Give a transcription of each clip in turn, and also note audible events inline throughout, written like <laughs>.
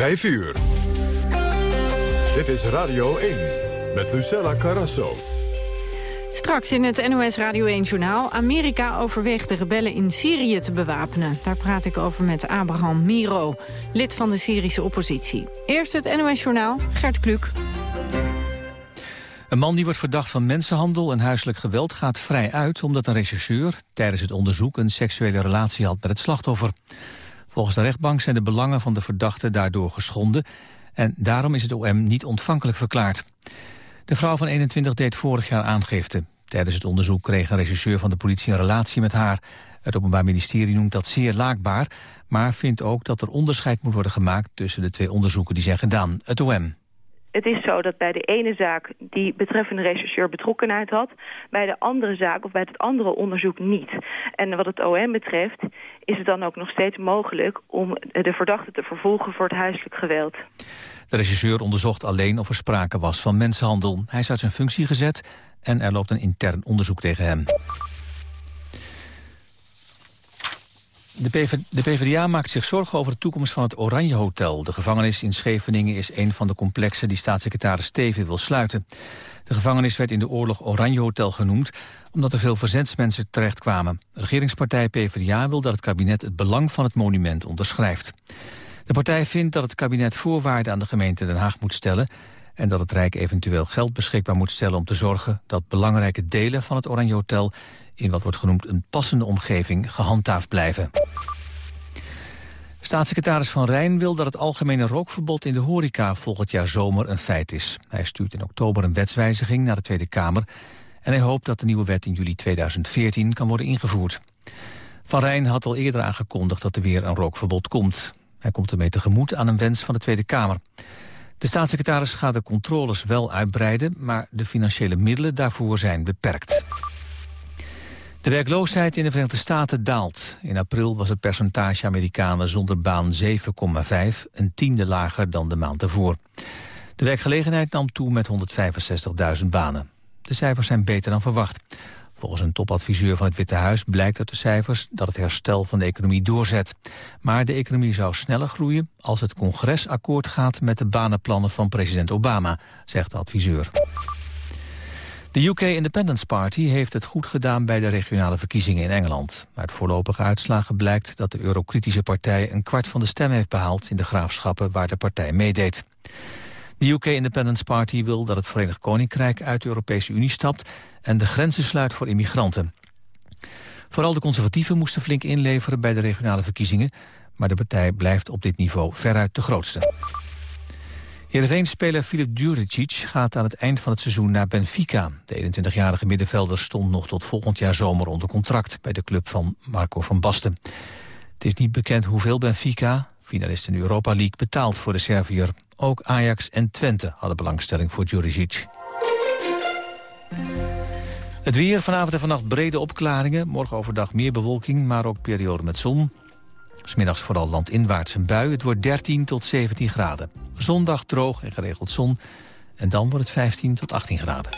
5 uur. Dit is Radio 1 met Lucella Carrasso. Straks in het NOS Radio 1-journaal. Amerika overweegt de rebellen in Syrië te bewapenen. Daar praat ik over met Abraham Miro, lid van de Syrische oppositie. Eerst het NOS-journaal, Gert Kluk. Een man die wordt verdacht van mensenhandel en huiselijk geweld gaat vrij uit... omdat een rechercheur tijdens het onderzoek een seksuele relatie had met het slachtoffer. Volgens de rechtbank zijn de belangen van de verdachte daardoor geschonden... en daarom is het OM niet ontvankelijk verklaard. De vrouw van 21 deed vorig jaar aangifte. Tijdens het onderzoek kreeg een rechercheur van de politie een relatie met haar. Het Openbaar Ministerie noemt dat zeer laakbaar... maar vindt ook dat er onderscheid moet worden gemaakt... tussen de twee onderzoeken die zijn gedaan. Het OM het is zo dat bij de ene zaak die betreffende rechercheur betrokkenheid had... bij de andere zaak of bij het andere onderzoek niet. En wat het OM betreft is het dan ook nog steeds mogelijk... om de verdachte te vervolgen voor het huiselijk geweld. De rechercheur onderzocht alleen of er sprake was van mensenhandel. Hij is uit zijn functie gezet en er loopt een intern onderzoek tegen hem. De, PvdA maakt zich zorgen over de toekomst van het Oranje Hotel. De gevangenis in Scheveningen is een van de complexen die staatssecretaris Steven wil sluiten. De gevangenis werd in de oorlog Oranje Hotel genoemd omdat er veel verzetsmensen terechtkwamen. De regeringspartij PvdA wil dat het kabinet het belang van het monument onderschrijft. De partij vindt dat het kabinet voorwaarden aan de gemeente Den Haag moet stellen en dat het Rijk eventueel geld beschikbaar moet stellen om te zorgen dat belangrijke delen van het Oranje Hotel in wat wordt genoemd een passende omgeving gehandhaafd blijven. Staatssecretaris Van Rijn wil dat het algemene rookverbod in de horeca volgend jaar zomer een feit is. Hij stuurt in oktober een wetswijziging naar de Tweede Kamer en hij hoopt dat de nieuwe wet in juli 2014 kan worden ingevoerd. Van Rijn had al eerder aangekondigd dat er weer een rookverbod komt. Hij komt ermee tegemoet aan een wens van de Tweede Kamer. De staatssecretaris gaat de controles wel uitbreiden... maar de financiële middelen daarvoor zijn beperkt. De werkloosheid in de Verenigde Staten daalt. In april was het percentage Amerikanen zonder baan 7,5, een tiende lager dan de maand ervoor. De werkgelegenheid nam toe met 165.000 banen. De cijfers zijn beter dan verwacht. Volgens een topadviseur van het Witte Huis blijkt uit de cijfers dat het herstel van de economie doorzet. Maar de economie zou sneller groeien als het congres akkoord gaat met de banenplannen van president Obama, zegt de adviseur. De UK Independence Party heeft het goed gedaan bij de regionale verkiezingen in Engeland. Uit voorlopige uitslagen blijkt dat de eurokritische partij een kwart van de stem heeft behaald in de graafschappen waar de partij meedeed. De UK Independence Party wil dat het Verenigd Koninkrijk uit de Europese Unie stapt en de grenzen sluit voor immigranten. Vooral de conservatieven moesten flink inleveren bij de regionale verkiezingen, maar de partij blijft op dit niveau veruit de grootste. Heerenveen-speler Filip Djuricic gaat aan het eind van het seizoen naar Benfica. De 21-jarige middenvelder stond nog tot volgend jaar zomer onder contract... bij de club van Marco van Basten. Het is niet bekend hoeveel Benfica, finalist in de Europa League, betaalt voor de Serviër. Ook Ajax en Twente hadden belangstelling voor Djuricic. Het weer vanavond en vannacht brede opklaringen. Morgen overdag meer bewolking, maar ook periode met zon. Smiddags vooral landinwaarts een bui. Het wordt 13 tot 17 graden. Zondag droog en geregeld zon. En dan wordt het 15 tot 18 graden.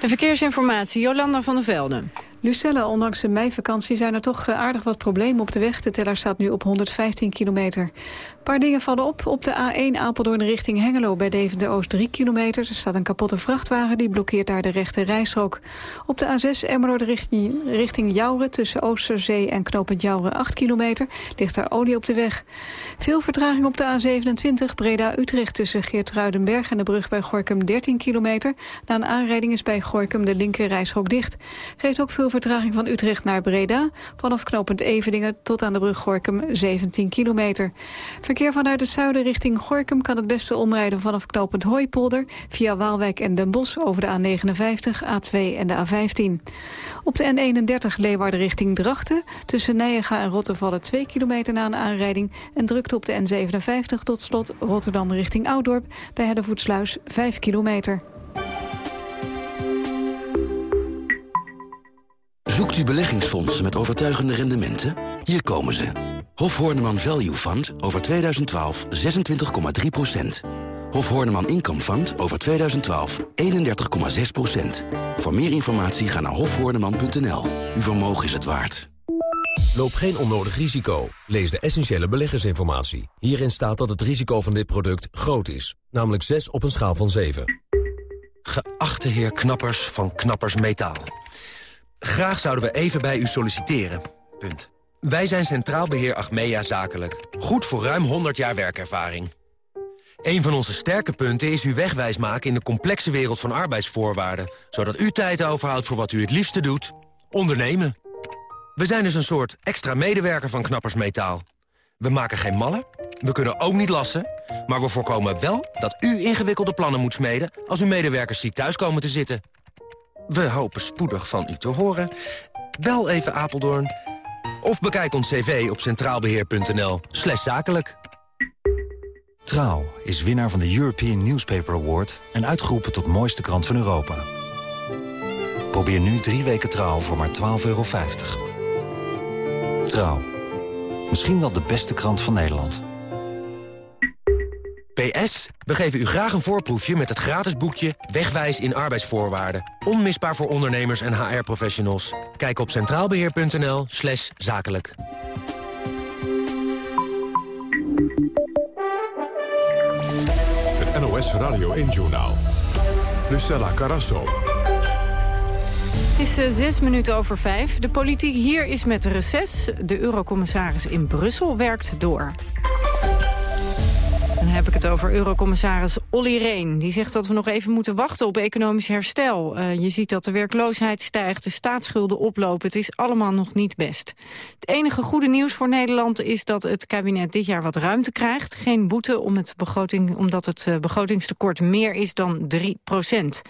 De verkeersinformatie, Jolanda van der Velden. Lucelle, ondanks de meivakantie zijn er toch eh, aardig wat problemen op de weg. De teller staat nu op 115 kilometer. Paar dingen vallen op. Op de A1 Apeldoorn richting Hengelo bij Deventer Oost 3 kilometer. Er staat een kapotte vrachtwagen, die blokkeert daar de rechte rijstrook. Op de A6 Emmeloord richting, richting tussen Oosterzee en Knopend Jouren 8 kilometer. Ligt daar olie op de weg. Veel vertraging op de A27 Breda-Utrecht tussen Geertruidenberg en de brug bij Gorkum 13 kilometer. Na een aanrijding is bij Gorkum de linker rijstrook dicht. Geeft ook veel vertraging van Utrecht naar Breda. Vanaf knooppunt Eveningen tot aan de brug Gorkum 17 kilometer. Vanuit het zuiden richting Gorkum kan het beste omrijden vanaf knooppunt Hooipolder... via Waalwijk en Den Bosch over de A59, A2 en de A15. Op de N31 Leeuwarden richting Drachten. Tussen Nijega en Rottervallen 2 kilometer na een aanrijding. En drukte op de N57 tot slot Rotterdam richting Oudorp. Bij Hellevoetsluis 5 kilometer. Zoekt u beleggingsfondsen met overtuigende rendementen? Hier komen ze. Hof Horneman Value Fund over 2012 26,3% Hof Horneman Income Fund over 2012 31,6% Voor meer informatie ga naar hofhoorneman.nl. Uw vermogen is het waard. Loop geen onnodig risico. Lees de essentiële beleggersinformatie. Hierin staat dat het risico van dit product groot is. Namelijk 6 op een schaal van 7. Geachte heer Knappers van Knappers Metaal. Graag zouden we even bij u solliciteren. Punt. Wij zijn Centraal Beheer Achmea Zakelijk. Goed voor ruim 100 jaar werkervaring. Een van onze sterke punten is uw wegwijs maken in de complexe wereld van arbeidsvoorwaarden. Zodat u tijd overhoudt voor wat u het liefste doet. Ondernemen. We zijn dus een soort extra medewerker van Knappers Metaal. We maken geen mallen, we kunnen ook niet lassen... maar we voorkomen wel dat u ingewikkelde plannen moet smeden... als uw medewerkers ziek thuis komen te zitten. We hopen spoedig van u te horen. Bel even Apeldoorn of bekijk ons cv op centraalbeheer.nl zakelijk. Trouw is winnaar van de European Newspaper Award... en uitgeroepen tot mooiste krant van Europa. Probeer nu drie weken Trouw voor maar 12,50 euro. Trouw. Misschien wel de beste krant van Nederland. PS, we geven u graag een voorproefje met het gratis boekje Wegwijs in arbeidsvoorwaarden. Onmisbaar voor ondernemers en HR-professionals. Kijk op centraalbeheer.nl slash zakelijk. Het NOS Radio 1-journaal. Lucella Carasso. Het is uh, zes minuten over vijf. De politiek hier is met reces. De eurocommissaris in Brussel werkt door. Dan heb ik het over eurocommissaris Olly Reen. Die zegt dat we nog even moeten wachten op economisch herstel. Uh, je ziet dat de werkloosheid stijgt, de staatsschulden oplopen. Het is allemaal nog niet best. Het enige goede nieuws voor Nederland is dat het kabinet dit jaar wat ruimte krijgt. Geen boete om het begroting, omdat het uh, begrotingstekort meer is dan 3 procent.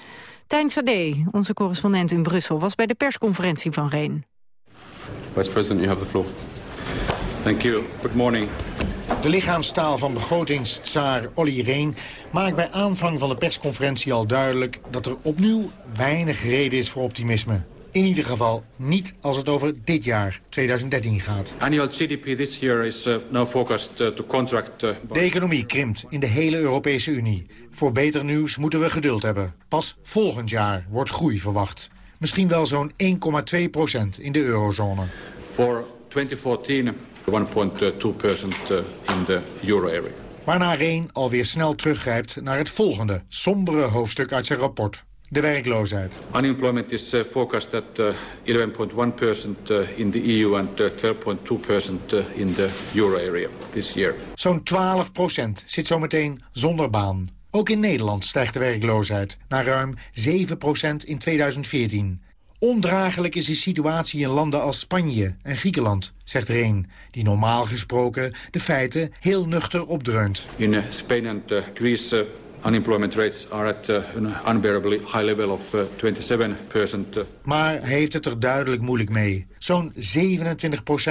Tijn Sade, onze correspondent in Brussel, was bij de persconferentie van Reen. Vice President, you have the floor. Thank you. Good morning. De lichaamstaal van begrotingstsaar Olly Reen maakt bij aanvang van de persconferentie al duidelijk dat er opnieuw weinig reden is voor optimisme. In ieder geval niet als het over dit jaar, 2013, gaat. Annual GDP this year is uh, now forecast uh, to contract. Uh, de economie krimpt in de hele Europese Unie. Voor beter nieuws moeten we geduld hebben. Pas volgend jaar wordt groei verwacht. Misschien wel zo'n 1,2 procent in de eurozone. Voor 2014 1.2% in de euro-area. Waarna Reen alweer snel teruggrijpt naar het volgende, sombere hoofdstuk uit zijn rapport. De werkloosheid. Unemployment is uh, forecast at uh, 11.1% uh, in the EU and 12.2% in the euro area this year. Zo'n 12% zit zometeen zonder baan. Ook in Nederland stijgt de werkloosheid naar ruim 7% in 2014. Ondraaglijk is de situatie in landen als Spanje en Griekenland, zegt Reen, die normaal gesproken de feiten heel nuchter opdreunt. In uh, Spain en uh, Greece uh, unemployment rates are at an unbearably high level of 27%. Maar hij heeft het er duidelijk moeilijk mee. Zo'n 27%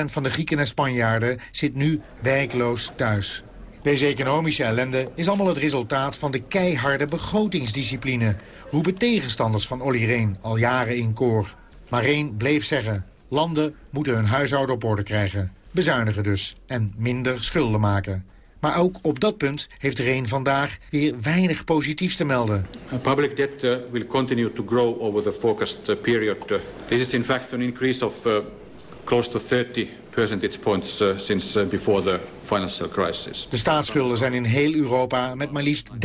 van de Grieken en Spanjaarden zit nu werkloos thuis. Deze economische ellende is allemaal het resultaat van de keiharde begrotingsdiscipline roepen tegenstanders van Olly Reen al jaren in koor. Maar Reen bleef zeggen, landen moeten hun huishouden op orde krijgen. Bezuinigen dus en minder schulden maken. Maar ook op dat punt heeft Reen vandaag weer weinig positiefs te melden. Public debt uh, will continue to grow over the forecast uh, period. Uh, this is in fact an increase of close to 30 percentage points since before the financial crisis. De staatsschulden zijn in heel Europa met maar liefst 30%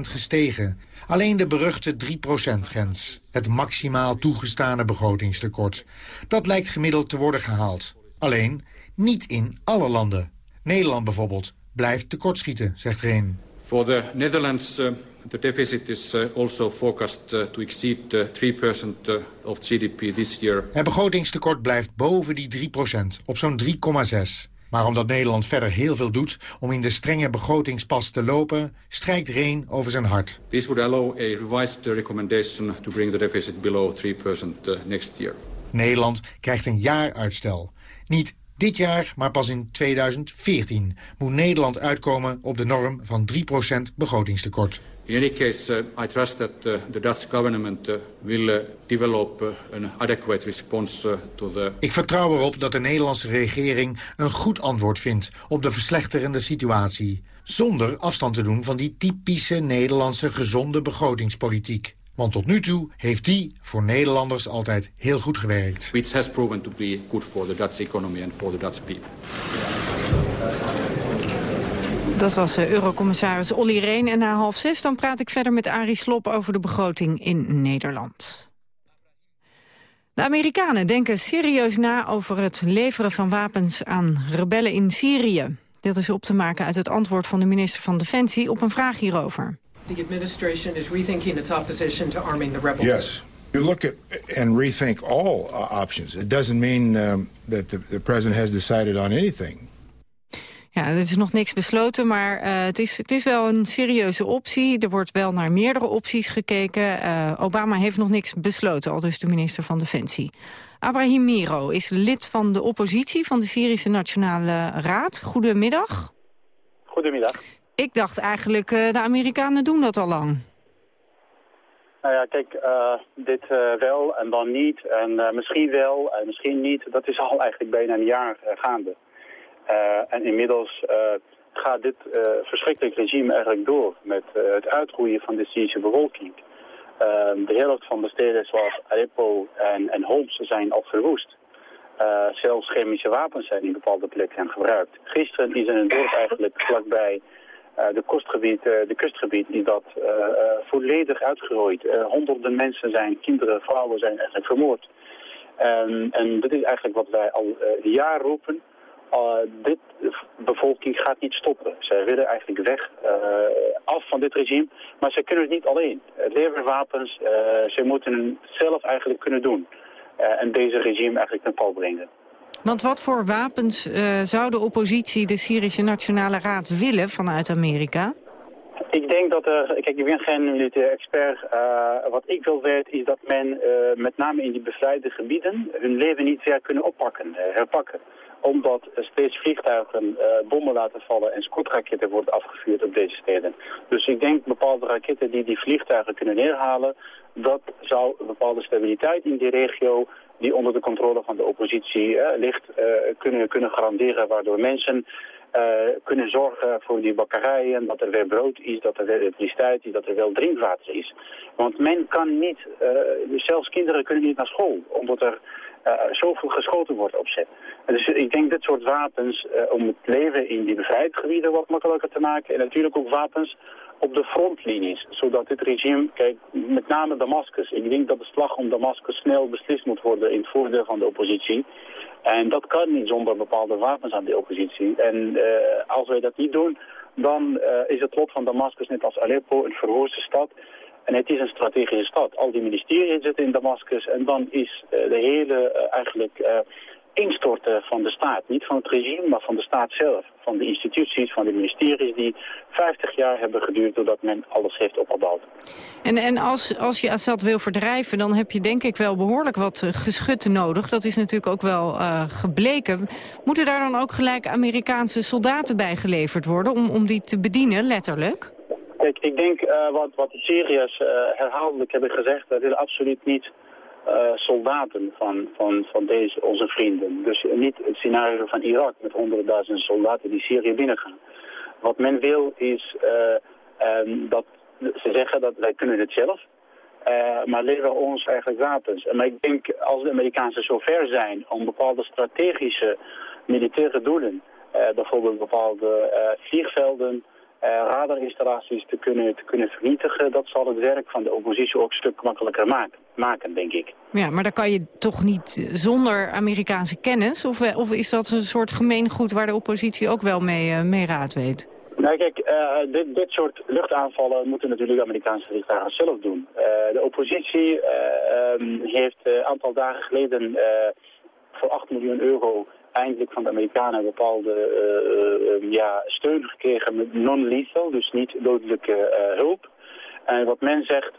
gestegen. Alleen de beruchte 3%-grens, het maximaal toegestane begrotingstekort. Dat lijkt gemiddeld te worden gehaald. Alleen niet in alle landen. Nederland bijvoorbeeld blijft tekortschieten, zegt Reen. For the Netherlands, uh, the deficit is uh, also forecast uh, to exceed 3% of GDP this year. Het begrotingstekort blijft boven die 3%, op zo'n 3,6. Maar omdat Nederland verder heel veel doet om in de strenge begrotingspas te lopen, strijkt Reen over zijn hart. This would allow a revised recommendation to bring the deficit below 3% uh, next year. Nederland krijgt een jaar uitstel. Niet dit jaar, maar pas in 2014 moet Nederland uitkomen op de norm van 3% begrotingstekort. In any case, uh, I trust that uh, the Dutch government uh, will develop an adequate response to the... Ik vertrouw erop dat de Nederlandse regering een goed antwoord vindt op de verslechterende situatie. Zonder afstand te doen van die typische Nederlandse gezonde begrotingspolitiek. Want tot nu toe heeft die voor Nederlanders altijd heel goed gewerkt. Which has proven to be good for the Dutch economy and for the Dutch people. Dat was uh, Eurocommissaris Olly Reen. En na half zes dan praat ik verder met Arie Slop over de begroting in Nederland. De Amerikanen denken serieus na over het leveren van wapens aan rebellen in Syrië. Dat is op te maken uit het antwoord van de minister van Defensie op een vraag hierover. The administration is rethinking its opposition to arming the rebels. Yes. You look at and rethink all uh, options. It doesn't mean um, that the, the president has decided on anything. Ja, er is nog niks besloten, maar uh, het, is, het is wel een serieuze optie. Er wordt wel naar meerdere opties gekeken. Uh, Obama heeft nog niks besloten, al dus de minister van Defensie. Abrahim Miro is lid van de oppositie van de Syrische Nationale Raad. Goedemiddag. Goedemiddag. Ik dacht eigenlijk, uh, de Amerikanen doen dat al lang. Nou ja, kijk, uh, dit uh, wel en dan niet en misschien wel en misschien niet. Dat is al eigenlijk bijna een jaar gaande. En inmiddels gaat dit verschrikkelijk regime eigenlijk door met het uitroeien van de Syrische bevolking. de helft van de steden zoals Aleppo en, en Homs zijn al verwoest. Zelfs chemische wapens zijn in bepaalde plekken gebruikt. Gisteren is er een dorp eigenlijk vlakbij uh, de, kustgebied, de kustgebied is dat volledig uitgerooid. honderden mensen zijn, kinderen, vrouwen zijn eigenlijk vermoord. Um, en dat is eigenlijk wat wij al een jaar roepen. Dit bevolking gaat niet stoppen. Zij willen eigenlijk weg, af van dit regime. Maar ze kunnen het niet alleen. leverwapens, ze moeten het zelf eigenlijk kunnen doen. en deze regime eigenlijk ten val brengen. Want wat voor wapens uh, zou de oppositie de Syrische Nationale Raad willen vanuit Amerika? Ik denk dat er, kijk ik ben geen militair expert, uh, wat ik wil weten is dat men uh, met name in die bevrijde gebieden hun leven niet weer kunnen oppakken, herpakken. Omdat steeds vliegtuigen bommen laten vallen en skotraketten worden afgevuurd op deze steden. Dus ik denk bepaalde raketten die die vliegtuigen kunnen neerhalen, dat zou bepaalde stabiliteit in die regio die onder de controle van de oppositie uh, ligt, uh, kunnen, kunnen garanderen. Waardoor mensen kunnen zorgen voor die bakkerijen, dat er weer brood is, dat er weer elektriciteit is, dat er wel drinkwater is. Want men kan niet, zelfs kinderen kunnen niet naar school, omdat er zoveel geschoten wordt op zet. Dus ik denk dit soort wapens om het leven in die bevrijd gebieden wat makkelijker te maken. En natuurlijk ook wapens op de frontlinies, zodat dit regime, kijk, met name Damascus, ik denk dat de slag om Damascus snel beslist moet worden in het voordeel van de oppositie. En dat kan niet zonder bepaalde wapens aan de oppositie. En uh, als wij dat niet doen, dan is het lot van Damascus net als Aleppo een verwoeste stad. En het is een strategische stad. Al die ministeries zitten in Damascus en dan is uh, de hele eigenlijk instorten van de staat. Niet van het regime, maar van de staat zelf. Van de instituties, van de ministeries die 50 jaar hebben geduurd doordat men alles heeft opgebouwd. En, en als, als je Assad wil verdrijven, dan heb je denk ik wel behoorlijk wat geschut nodig. Dat is natuurlijk ook wel gebleken. Moeten daar dan ook gelijk Amerikaanse soldaten bij geleverd worden om, om die te bedienen, letterlijk? Kijk, ik denk uh, wat, wat de Syriërs uh, herhaaldelijk hebben gezegd, dat willen absoluut niet uh, soldaten van, van, van deze, onze vrienden. Dus niet het scenario van Irak met honderdduizend soldaten die Syrië binnengaan. Wat men wil is um, dat ze zeggen dat wij kunnen het zelf. Uh, maar leveren ons eigenlijk wapens. En maar ik denk als de Amerikanen zover zijn om bepaalde strategische militaire doelen, bijvoorbeeld bepaalde vliegvelden, radarinstallaties te kunnen, te kunnen vernietigen, dat zal het werk van de oppositie ook een stuk makkelijker maken, maken, denk ik. Ja, maar dan kan je toch niet zonder Amerikaanse kennis? Of, eh, of is dat een soort gemeengoed waar de oppositie ook wel mee, uh, mee raad weet? Nou kijk, uh, dit, dit soort luchtaanvallen moeten natuurlijk de Amerikaanse vliegtuigen zelf doen. de oppositie um, heeft een aantal dagen geleden voor 8 miljoen euro eindelijk van de Amerikanen bepaalde uh, uh, ja, steun gekregen met non-lethal, dus niet dodelijke uh, hulp. En wat men zegt,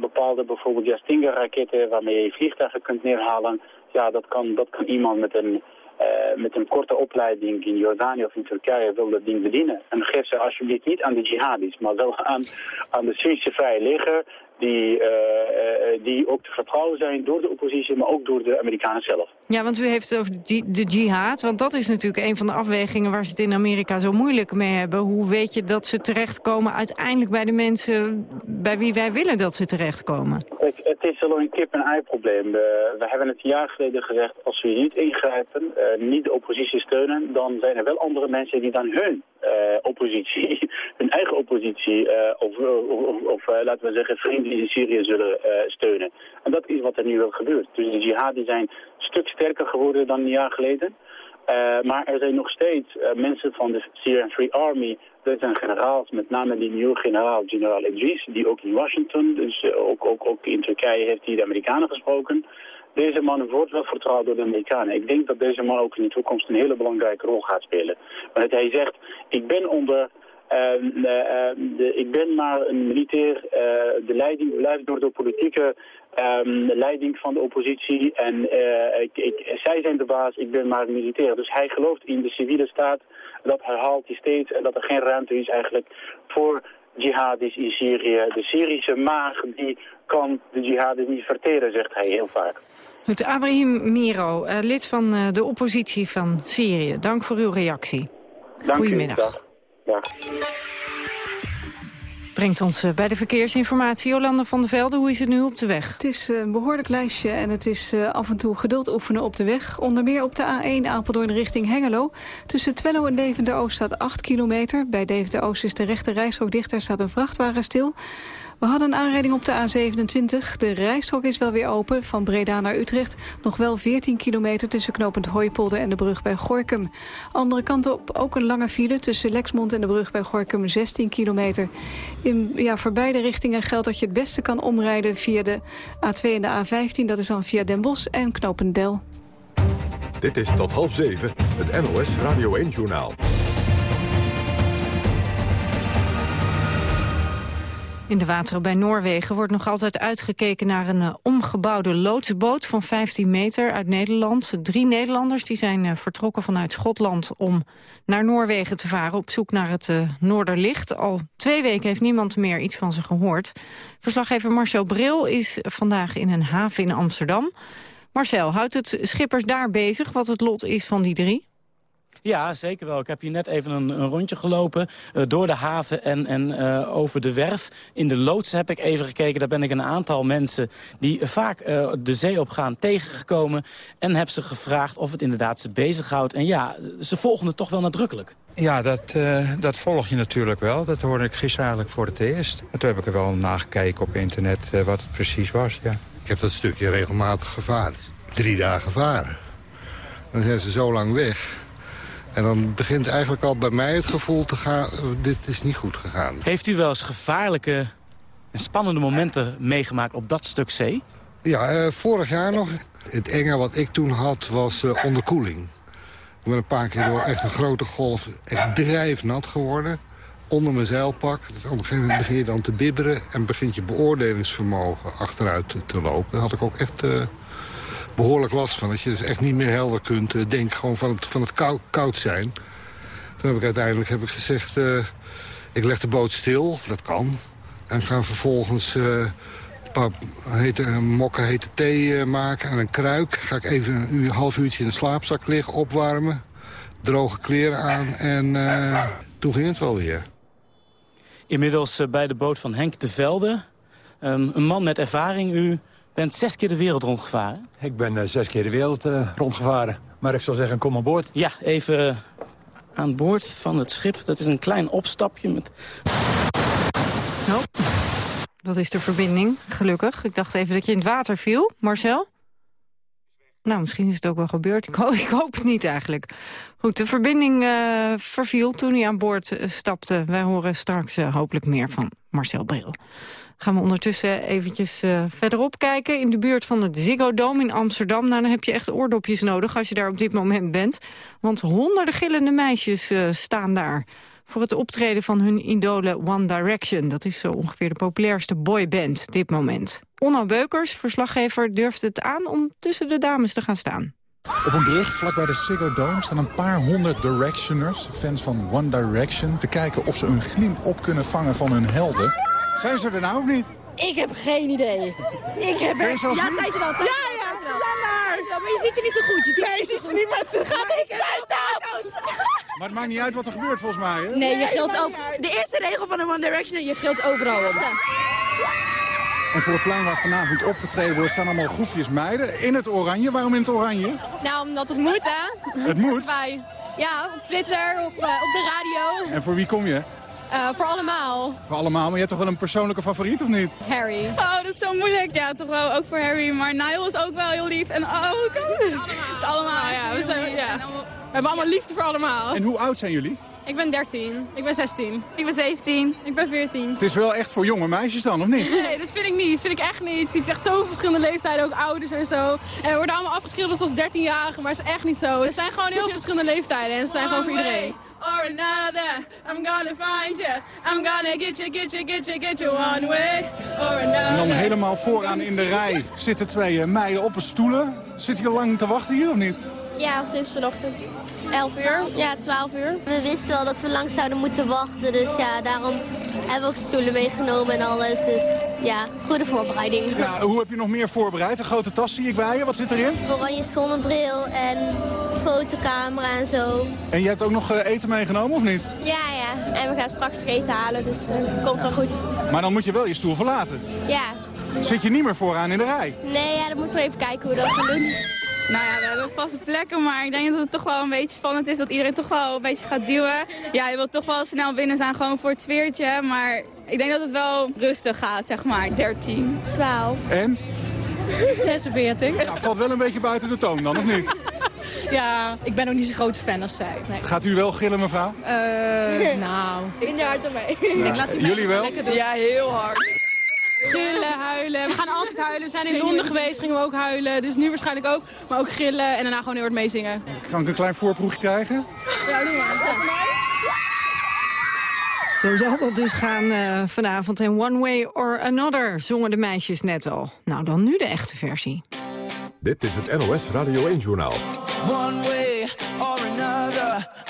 bepaalde bijvoorbeeld ja, Stinger-raketten waarmee je vliegtuigen kunt neerhalen, ja, dat kan, dat kan iemand met een met een korte opleiding in Jordanië of in Turkije wil dat ding bedienen. En geef ze alsjeblieft niet aan de jihadis, maar wel aan, aan de Syrische Vrije Leger die, uh, die ook te vertrouwen zijn door de oppositie, maar ook door de Amerikanen zelf. Ja, want u heeft het over de jihad, want dat is natuurlijk een van de afwegingen waar ze het in Amerika zo moeilijk mee hebben. Hoe weet je dat ze terechtkomen uiteindelijk bij de mensen bij wie wij willen dat ze terechtkomen? Het is wel een kip-en-ei probleem. We, hebben het een jaar geleden gezegd, als we niet ingrijpen, uh, niet de oppositie steunen, dan zijn er wel andere mensen die dan hun uh, oppositie, <laughs> hun eigen oppositie, uh, of, of, of laten we zeggen vrienden in Syrië zullen steunen. En dat is wat er nu wel gebeurt. Dus de jihadi zijn een stuk sterker geworden dan een jaar geleden. Uh, maar er zijn nog steeds uh, mensen van de Syrian Free Army. Dat zijn generaals, met name die nieuwe generaal, generaal Idris, die ook in Washington, dus uh, ook, ook, ook in Turkije heeft hij de Amerikanen gesproken. Deze man wordt wel vertrouwd door de Amerikanen. Ik denk dat deze man ook in de toekomst een hele belangrijke rol gaat spelen. Want hij zegt, ik ben onder Uh, de, ik ben maar een militair. De leiding blijft door de politieke um, leiding van de oppositie. En uh, ik, ik, zij zijn de baas, ik ben maar militair. Dus hij gelooft in de civiele staat. Dat herhaalt hij steeds. En dat er geen ruimte is eigenlijk voor jihadis in Syrië. De Syrische maag die kan de jihadis niet verteren, zegt hij heel vaak. Goed, Abraham Miro, lid van de oppositie van Syrië. Dank voor uw reactie. Dank Goedemiddag. Ja. Brengt ons eh, bij de verkeersinformatie. Jolanda van der Velde, hoe is het nu op de weg? Het is een behoorlijk lijstje en het is uh, af en toe geduld oefenen op de weg. Onder meer op de A1 Apeldoorn richting Hengelo. Tussen Twello en Deventer-Oost staat 8 kilometer. Bij Deventer-Oost is de rechte reishok dicht, daar staat een vrachtwagen stil. We hadden een aanrijding op de A27. De rijstrook is wel weer open, van Breda naar Utrecht. Nog wel 14 kilometer tussen knooppunt Hooipolder en de brug bij Gorkum. Andere kant op ook een lange file tussen Lexmond en de brug bij Gorkum, 16 kilometer. In, ja, voor beide richtingen geldt dat je het beste kan omrijden via de A2 en de A15. Dat is dan via Den Bosch en knooppunt Del. Dit is tot half zeven, het NOS Radio 1-journaal. In de wateren bij Noorwegen wordt nog altijd uitgekeken naar een uh, omgebouwde loodsboot van 15 meter uit Nederland. Drie Nederlanders die zijn uh, vertrokken vanuit Schotland om naar Noorwegen te varen op zoek naar het uh, Noorderlicht. Al twee weken heeft niemand meer iets van ze gehoord. Verslaggever Marcel Bril is vandaag in een haven in Amsterdam. Marcel, houdt het schippers daar bezig wat het lot is van die drie? Ja, zeker wel. Ik heb hier net even een, een rondje gelopen uh, door de haven en, en uh, over de werf. In de loods heb ik even gekeken. Daar ben ik een aantal mensen die vaak uh, de zee op gaan tegengekomen. En heb ze gevraagd of het inderdaad ze bezighoudt. En ja, ze volgen het toch wel nadrukkelijk. Ja, dat, dat volg je natuurlijk wel. Dat hoorde ik gisteren eigenlijk voor het eerst. En toen heb ik er wel nagekeken op internet wat het precies was, ja. Ik heb dat stukje regelmatig gevaren. Drie dagen varen. Dan zijn ze zo lang weg en dan begint eigenlijk al bij mij het gevoel te gaan... dit is niet goed gegaan. Heeft u wel eens gevaarlijke en spannende momenten meegemaakt op dat stuk zee? Ja, uh, vorig jaar nog. Het enge wat ik toen had was uh, onderkoeling. Ik ben een paar keer door echt een grote golf echt drijfnat geworden. Onder mijn zeilpak. Dus op een gegeven moment begin je dan te bibberen... en begint je beoordelingsvermogen achteruit te, te lopen. Dat had ik ook echt... Uh, behoorlijk last van. Dat je dus echt niet meer helder kunt uh, denken gewoon van het, van het koud, koud zijn. Toen heb ik uiteindelijk heb ik gezegd, uh, ik leg de boot stil, dat kan. En ga vervolgens uh, een paar hete, mokken hete thee maken en een kruik. Ga ik even een, uur, half uurtje in de slaapzak liggen, opwarmen. Droge kleren aan en toen ging het wel weer. Inmiddels bij de boot van Henk de Velde. Um, een man met ervaring, u bent zes keer de wereld rondgevaren? Ik ben uh, zes keer de wereld uh, rondgevaren. Maar ik zou zeggen, kom aan boord. Ja, even uh, aan boord van het schip. Dat is een klein opstapje met... Oh, dat is de verbinding, gelukkig. Ik dacht even dat je in het water viel. Marcel? Nou, misschien is het ook wel gebeurd. Ik, ho <laughs> ik hoop het niet eigenlijk. Goed, de verbinding uh, verviel toen hij aan boord stapte. Wij horen straks uh, hopelijk meer van Marcel Bril. Gaan we ondertussen eventjes uh, verderop kijken. In de buurt van het Ziggo Dome in Amsterdam. Nou, dan heb je echt oordopjes nodig als je daar op dit moment bent. Want honderden gillende meisjes uh, staan daar voor het optreden van hun idolen One Direction. Dat is zo ongeveer de populairste boyband dit moment. Onno Beukers, verslaggever, durft het aan om tussen de dames te gaan staan. Op een brug vlakbij de Ziggo Dome staan een paar honderd Directioners, fans van One Direction, te kijken of ze een glimp op kunnen vangen van hun helden. Zijn ze er nou of niet? Ik heb geen idee. Ik heb al Ja, zei ze dat? zei Ja, ja, dat. Suzanne. Maar je ziet ze niet zo goed. Je ziet Nee, je ziet ze niet, maar ze gaat ik vrijdag. Maar het maakt niet uit wat er gebeurt volgens mij, hè? Nee, je maakt ook. uit. De eerste regel van een One Direction, je gilt overal op. En voor het plein waar vanavond opgetreden wordt staan allemaal groepjes meiden in het oranje. Waarom in het oranje? Nou, omdat het moet, hè? Het moet? Wij. Ja, op Twitter, op, eh, op de radio. En voor wie kom je? Eh, voor allemaal. Voor allemaal, maar je hebt toch wel een persoonlijke favoriet of niet? Harry. Oh, dat is zo moeilijk. Ja, toch wel ook voor Harry. Maar Niall is ook wel heel lief. En oh, hoe kan het? Het is allemaal. ja, we, zijn, ja. we hebben allemaal liefde voor allemaal. En hoe oud zijn jullie? Ik ben 13. Ik ben 16. Ik ben 17. Ik ben 14. Het is wel echt voor jonge meisjes dan, of niet? Nee, dat vind ik niet. Dat vind ik echt niet. Je ziet echt zoveel verschillende leeftijden, ook ouders en zo. En we worden allemaal afgeschilderd als 13-jarigen, maar het is echt niet zo. Er zijn gewoon heel <laughs> verschillende leeftijden en ze zijn gewoon voor iedereen. Or another, I'm gonna find you. I'm gonna get you, get you, get you, get you one way or En dan another. helemaal vooraan in de rij zitten twee eh, meiden op een stoelen. Zit je lang te wachten hier of niet? Ja, sinds vanochtend. 11 uur? Ja, 12 uur. We wisten wel dat we lang zouden moeten wachten. Dus ja, daarom hebben we ook stoelen meegenomen en alles. Dus ja, goede voorbereiding. Ja, hoe heb je nog meer voorbereid? Een grote tas zie ik bij je. Wat zit erin? Oranje zonnebril en fotocamera en zo. En je hebt ook nog eh, eten meegenomen of niet? Ja, ja. En we gaan straks eten halen, dus eh, komt wel goed. Maar dan moet je wel je stoel verlaten. Ja. Zit je niet meer vooraan in de rij? Nee, ja, dan moeten we even kijken hoe we dat gaan doen. Nou ja, we hebben vaste plekken, maar ik denk dat het toch wel een beetje spannend is dat iedereen toch wel een beetje gaat duwen. Ja, je wilt toch wel snel binnen zijn, gewoon voor het sfeertje, maar ik denk dat het wel rustig gaat, zeg maar. 13. 12. En? 46. Ja, valt wel een beetje buiten de toon dan, of niet? <laughs> Ja, ik ben ook niet zo'n grote fan als zij. Nee. Gaat u wel gillen, mevrouw? Eh, nou. Dan mij. Ja, laat die jullie wel? lekker doen. Ja, heel hard. Gillen, huilen. We gaan altijd huilen. We zijn in Londen geweest, gingen we ook huilen. Dus nu waarschijnlijk ook. Maar ook gillen en daarna gewoon heel hard meezingen. Kan ik een klein voorproefje krijgen? Ja, doe maar. Zeg maar. Zo zal dat dus gaan eh, vanavond. En One Way or Another zongen de meisjes net al. Nou, dan nu de echte versie. Dit is het NOS Radio 1-journaal. One way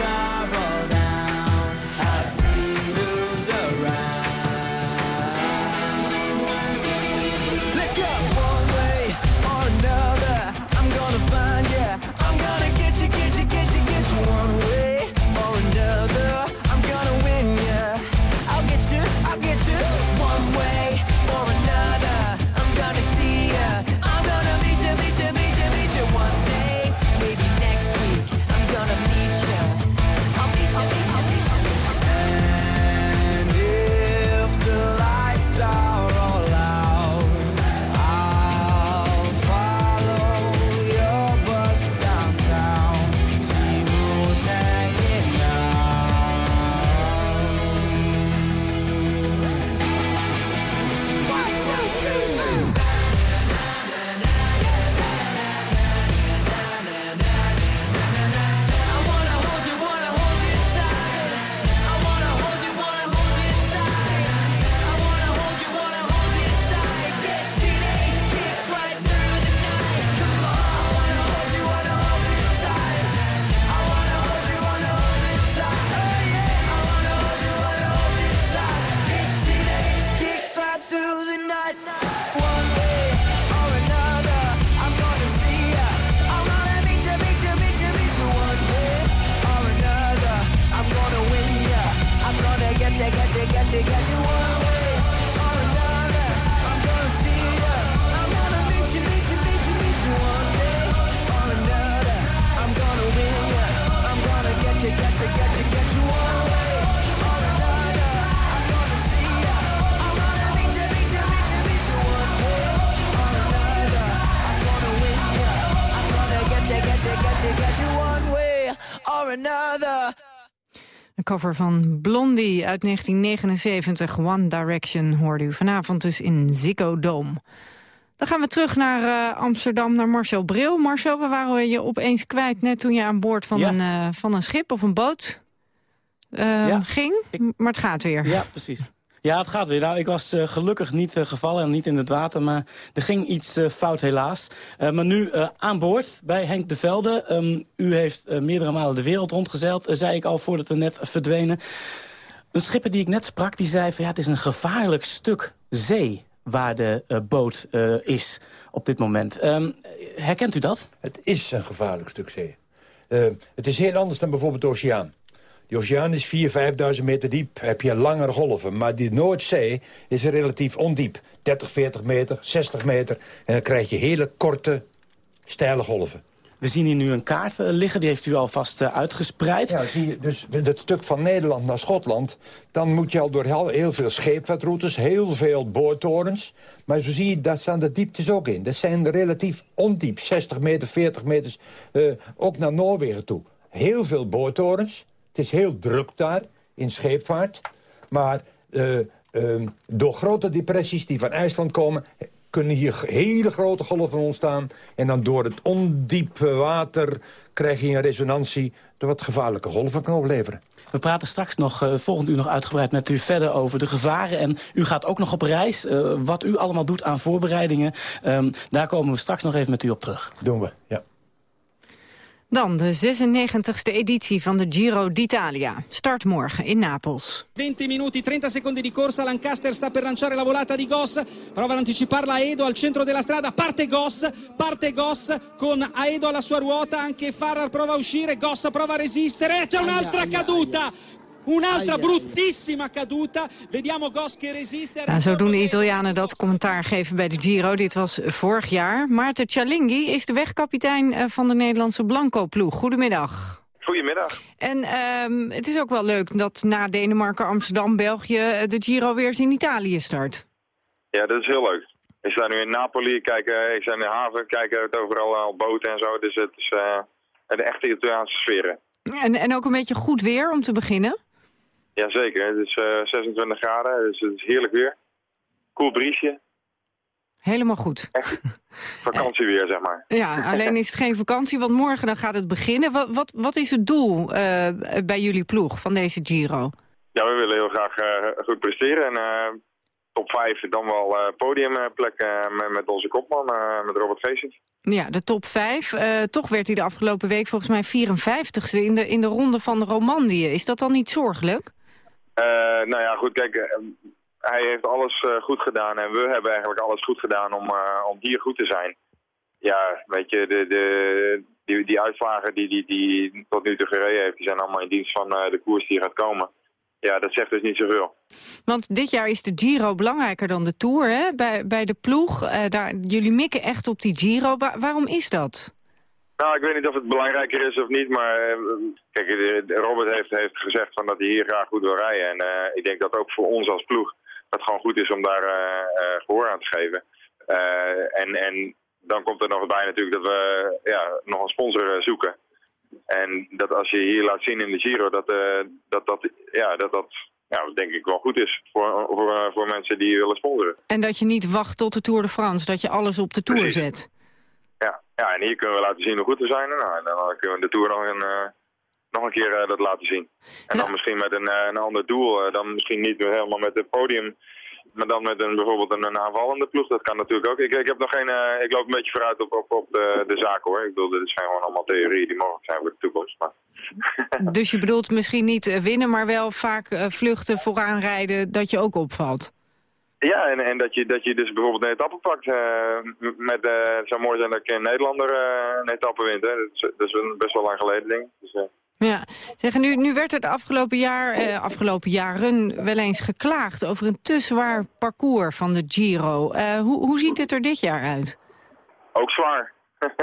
Lights De cover van Blondie uit 1979, One Direction, hoorde u vanavond dus in Ziggo Dome. Dan gaan we terug naar eh, Amsterdam, naar Marcel Bril. Marcel, we waren je opeens kwijt net toen je aan boord van, Ja. een, eh, van een schip of een boot eh, Ja. ging. Maar het gaat weer. Ja, precies. Ja, het gaat weer. Nou, ik was eh, gelukkig niet eh, gevallen en niet in het water, maar er ging iets eh, fout helaas. Maar nu aan boord bij Henk de Velde. Ehm, u heeft meerdere malen de wereld rondgezeild, zei ik al voordat we net verdwenen. Een schipper die ik net sprak, die zei ja, het is een gevaarlijk stuk zee waar de boot is op dit moment. Ehm, herkent u dat? Het is een gevaarlijk stuk zee. Eh, het is heel anders dan bijvoorbeeld de oceaan. De oceaan is 4.000, 5.000 meter diep, heb je langere golven. Maar die Noordzee is relatief ondiep. 30, 40 meter, 60 meter. En dan krijg je hele korte, steile golven. We zien hier nu een kaart eh, liggen, die heeft u alvast eh, uitgespreid. Ja, zie je, dus dat stuk van Nederland naar Schotland... dan moet je al door heel, heel veel scheepvaartroutes, heel veel boortorens. Maar zo zie je, daar staan de dieptes ook in. Dat zijn relatief ondiep, 60 meter, 40 meters, eh, ook naar Noorwegen toe. Heel veel boortorens. Het is heel druk daar, in scheepvaart. Maar eh, ehm, door grote depressies die van IJsland komen... kunnen hier hele grote golven ontstaan. En dan door het ondiep water krijg je een resonantie... dat wat gevaarlijke golven kan opleveren. We praten straks nog, eh, volgend uur nog uitgebreid met u verder over de gevaren. En u gaat ook nog op reis. eh, wat u allemaal doet aan voorbereidingen. Ehm, daar komen we straks nog even met u op terug. Doen we, ja. Dan de 96e editie van de Giro d'Italia. Start morgen in Napels. 20 minuti, 30 secondi di corsa, Lancaster sta per lanciare la volata di Goss, prova ad anticiparla Aedo al centro della strada, parte Goss, parte Goss. Con Aedo alla sua ruota, anche Farrar prova a uscire, Goss prova a resistere, c'è un'altra caduta! Un'altra bruttissima caduta, vediamo che resiste. Zo doen de Italianen dat commentaar geven bij de Giro. Dit was vorig jaar. Maarten Cialinghi is de wegkapitein eh, van de Nederlandse Blanco-ploeg. Goedemiddag. Goedemiddag. En ehm, het is ook wel leuk dat na Denemarken, Amsterdam, België... eh, de Giro weer eens in Italië start. Ja, dat is heel leuk. Ik sta nu in Napoli, kijk, eh, ik sta in de haven, kijk uit overal al boten en zo. Dus het is eh, een echte Italiaanse sfeer. En, en ook een beetje goed weer om te beginnen. Jazeker, het is eh, 26 graden, dus het is heerlijk weer. Cool briesje, Helemaal goed. <laughs> vakantieweer zeg maar. Ja, alleen is het geen vakantie, want morgen dan gaat het beginnen. Wat, wat, wat is het doel eh, bij jullie ploeg van deze Giro? Ja, we willen heel graag eh, goed presteren en eh, top 5 dan wel eh podiumplek eh, met, met onze kopman, eh, met Robert Geesink. Ja, de top 5. toch werd hij de afgelopen week volgens mij 54ste in de, in de ronde van Romandie. Is dat dan niet zorgelijk? Eh, nou ja, goed, kijk, eh, hij heeft alles eh, goed gedaan en we hebben eigenlijk alles goed gedaan om, om hier goed te zijn. Ja, weet je, de, de, die, die uitslagen die die, die tot nu toe gereden heeft, die zijn allemaal in dienst van de koers die gaat komen. Ja, dat zegt dus niet zoveel. Want dit jaar is de Giro belangrijker dan de Tour hè? Bij, bij de ploeg. daar, jullie mikken echt op die Giro. Wa- waarom is dat? Nou, ik weet niet of het belangrijker is of niet, maar eh, kijk, Robert heeft, heeft gezegd van dat hij hier graag goed wil rijden. En eh, ik denk dat ook voor ons als ploeg dat gewoon goed is om daar eh, eh, gehoor aan te geven. En, en dan komt er nog bij natuurlijk dat we ja, nog een sponsor zoeken. En dat als je hier laat zien in de Giro, dat dat, dat, ja, dat, dat ja, denk ik wel goed is voor, voor, voor mensen die willen sponsoren. En dat je niet wacht tot de Tour de France. Dat je alles op de Tour Precies. zet. Ja, en hier kunnen we laten zien hoe goed we zijn. Nou, en dan kunnen we de Tour nog een, eh, nog een keer eh, dat laten zien. En dan misschien met een, eh, een ander doel. dan misschien niet helemaal met het podium. Maar dan met een, bijvoorbeeld een, een aanvallende ploeg. Dat kan natuurlijk ook. Ik, ik, heb nog geen, eh, ik loop een beetje vooruit op, op, op de, de zaken hoor. Ik bedoel, dit zijn gewoon allemaal theorieën die mogelijk zijn voor de toekomst. Maar <laughs> Dus je bedoelt misschien niet winnen, maar wel vaak vluchten, vooraan rijden, dat je ook opvalt. Ja, en, en dat, je, dat je dus bijvoorbeeld een etappe pakt. eh, met, eh, het zou mooi zijn dat ik een Nederlander eh, een etappe wint. Hè. Dat, is, dat is een best wel lang geleden ding. Dus, Ja, zeggen nu, nu werd er de afgelopen, jaar, afgelopen jaren wel eens geklaagd over een te zwaar parcours van de Giro. Hoe, hoe ziet het er dit jaar uit? ook zwaar.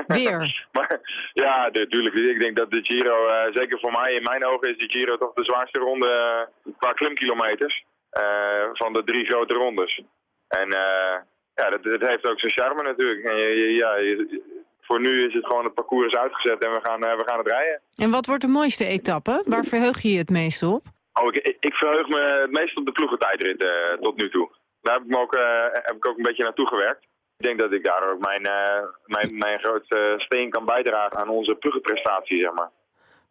Weer? <laughs> maar ja, natuurlijk. Ik denk dat de Giro, zeker voor mij, in mijn ogen is de Giro toch de zwaarste ronde qua klimkilometers. Eh, van de drie grote rondes. En eh, ja, dat, dat heeft ook zijn charme natuurlijk. En je, je- ja, je- voor nu is het gewoon het parcours is uitgezet en we gaan, eh, we gaan het rijden. En wat wordt de mooiste etappe? Waar verheug je je het meest op? Oh, ik, ik, verheug me het meest op de ploegentijdrit tot nu toe. Daar heb ik, me ook, heb ik ook een beetje naartoe gewerkt. Ik denk dat ik daar ook mijn, eh, mijn, mijn grootste steen kan bijdragen aan onze ploegenprestatie, zeg maar.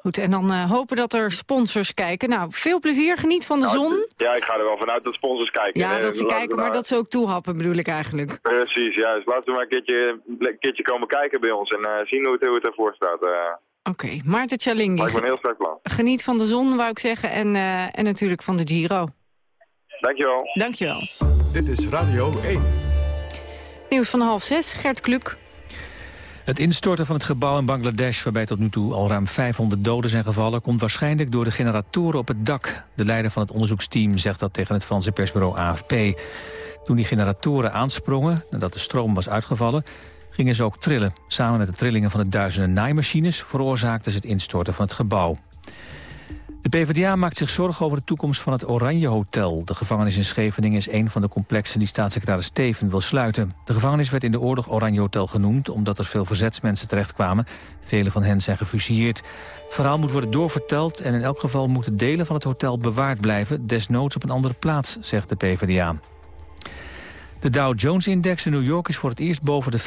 Goed, en dan eh, hopen dat er sponsors kijken. Nou, veel plezier, geniet van de zon. Ja, ik ga er wel vanuit dat sponsors kijken. Ja, dat ze kijken, maar dat ze ook toehappen bedoel ik eigenlijk. Precies, juist. Laten we maar een keertje, een keertje komen kijken bij ons en eh, zien hoe het, hoe het ervoor staat. eh. Oké, Maarten Chalingi. lijkt me een heel sterk plan. Geniet van de zon, wou ik zeggen, en, eh, en natuurlijk van de Giro. Dankjewel. Dankjewel. Dit is Radio 1. Nieuws van half zes, Gert Kluk. Het instorten van het gebouw in Bangladesh, waarbij tot nu toe al ruim 500 doden zijn gevallen, komt waarschijnlijk door de generatoren op het dak. De leider van het onderzoeksteam zegt dat tegen het Franse persbureau AFP. Toen die generatoren aansprongen, nadat de stroom was uitgevallen, gingen ze ook trillen. Samen met de trillingen van de duizenden naaimachines veroorzaakten ze het instorten van het gebouw. De PvdA maakt zich zorgen over de toekomst van het Oranje Hotel. De gevangenis in Scheveningen is een van de complexen die staatssecretaris Steven wil sluiten. De gevangenis werd in de oorlog Oranje Hotel genoemd... omdat er veel verzetsmensen terechtkwamen. Vele van hen zijn gefusilleerd. Het verhaal moet worden doorverteld... en in elk geval moeten delen van het hotel bewaard blijven... desnoods op een andere plaats, zegt de PvdA. De Dow Jones-index in New York is voor het eerst boven de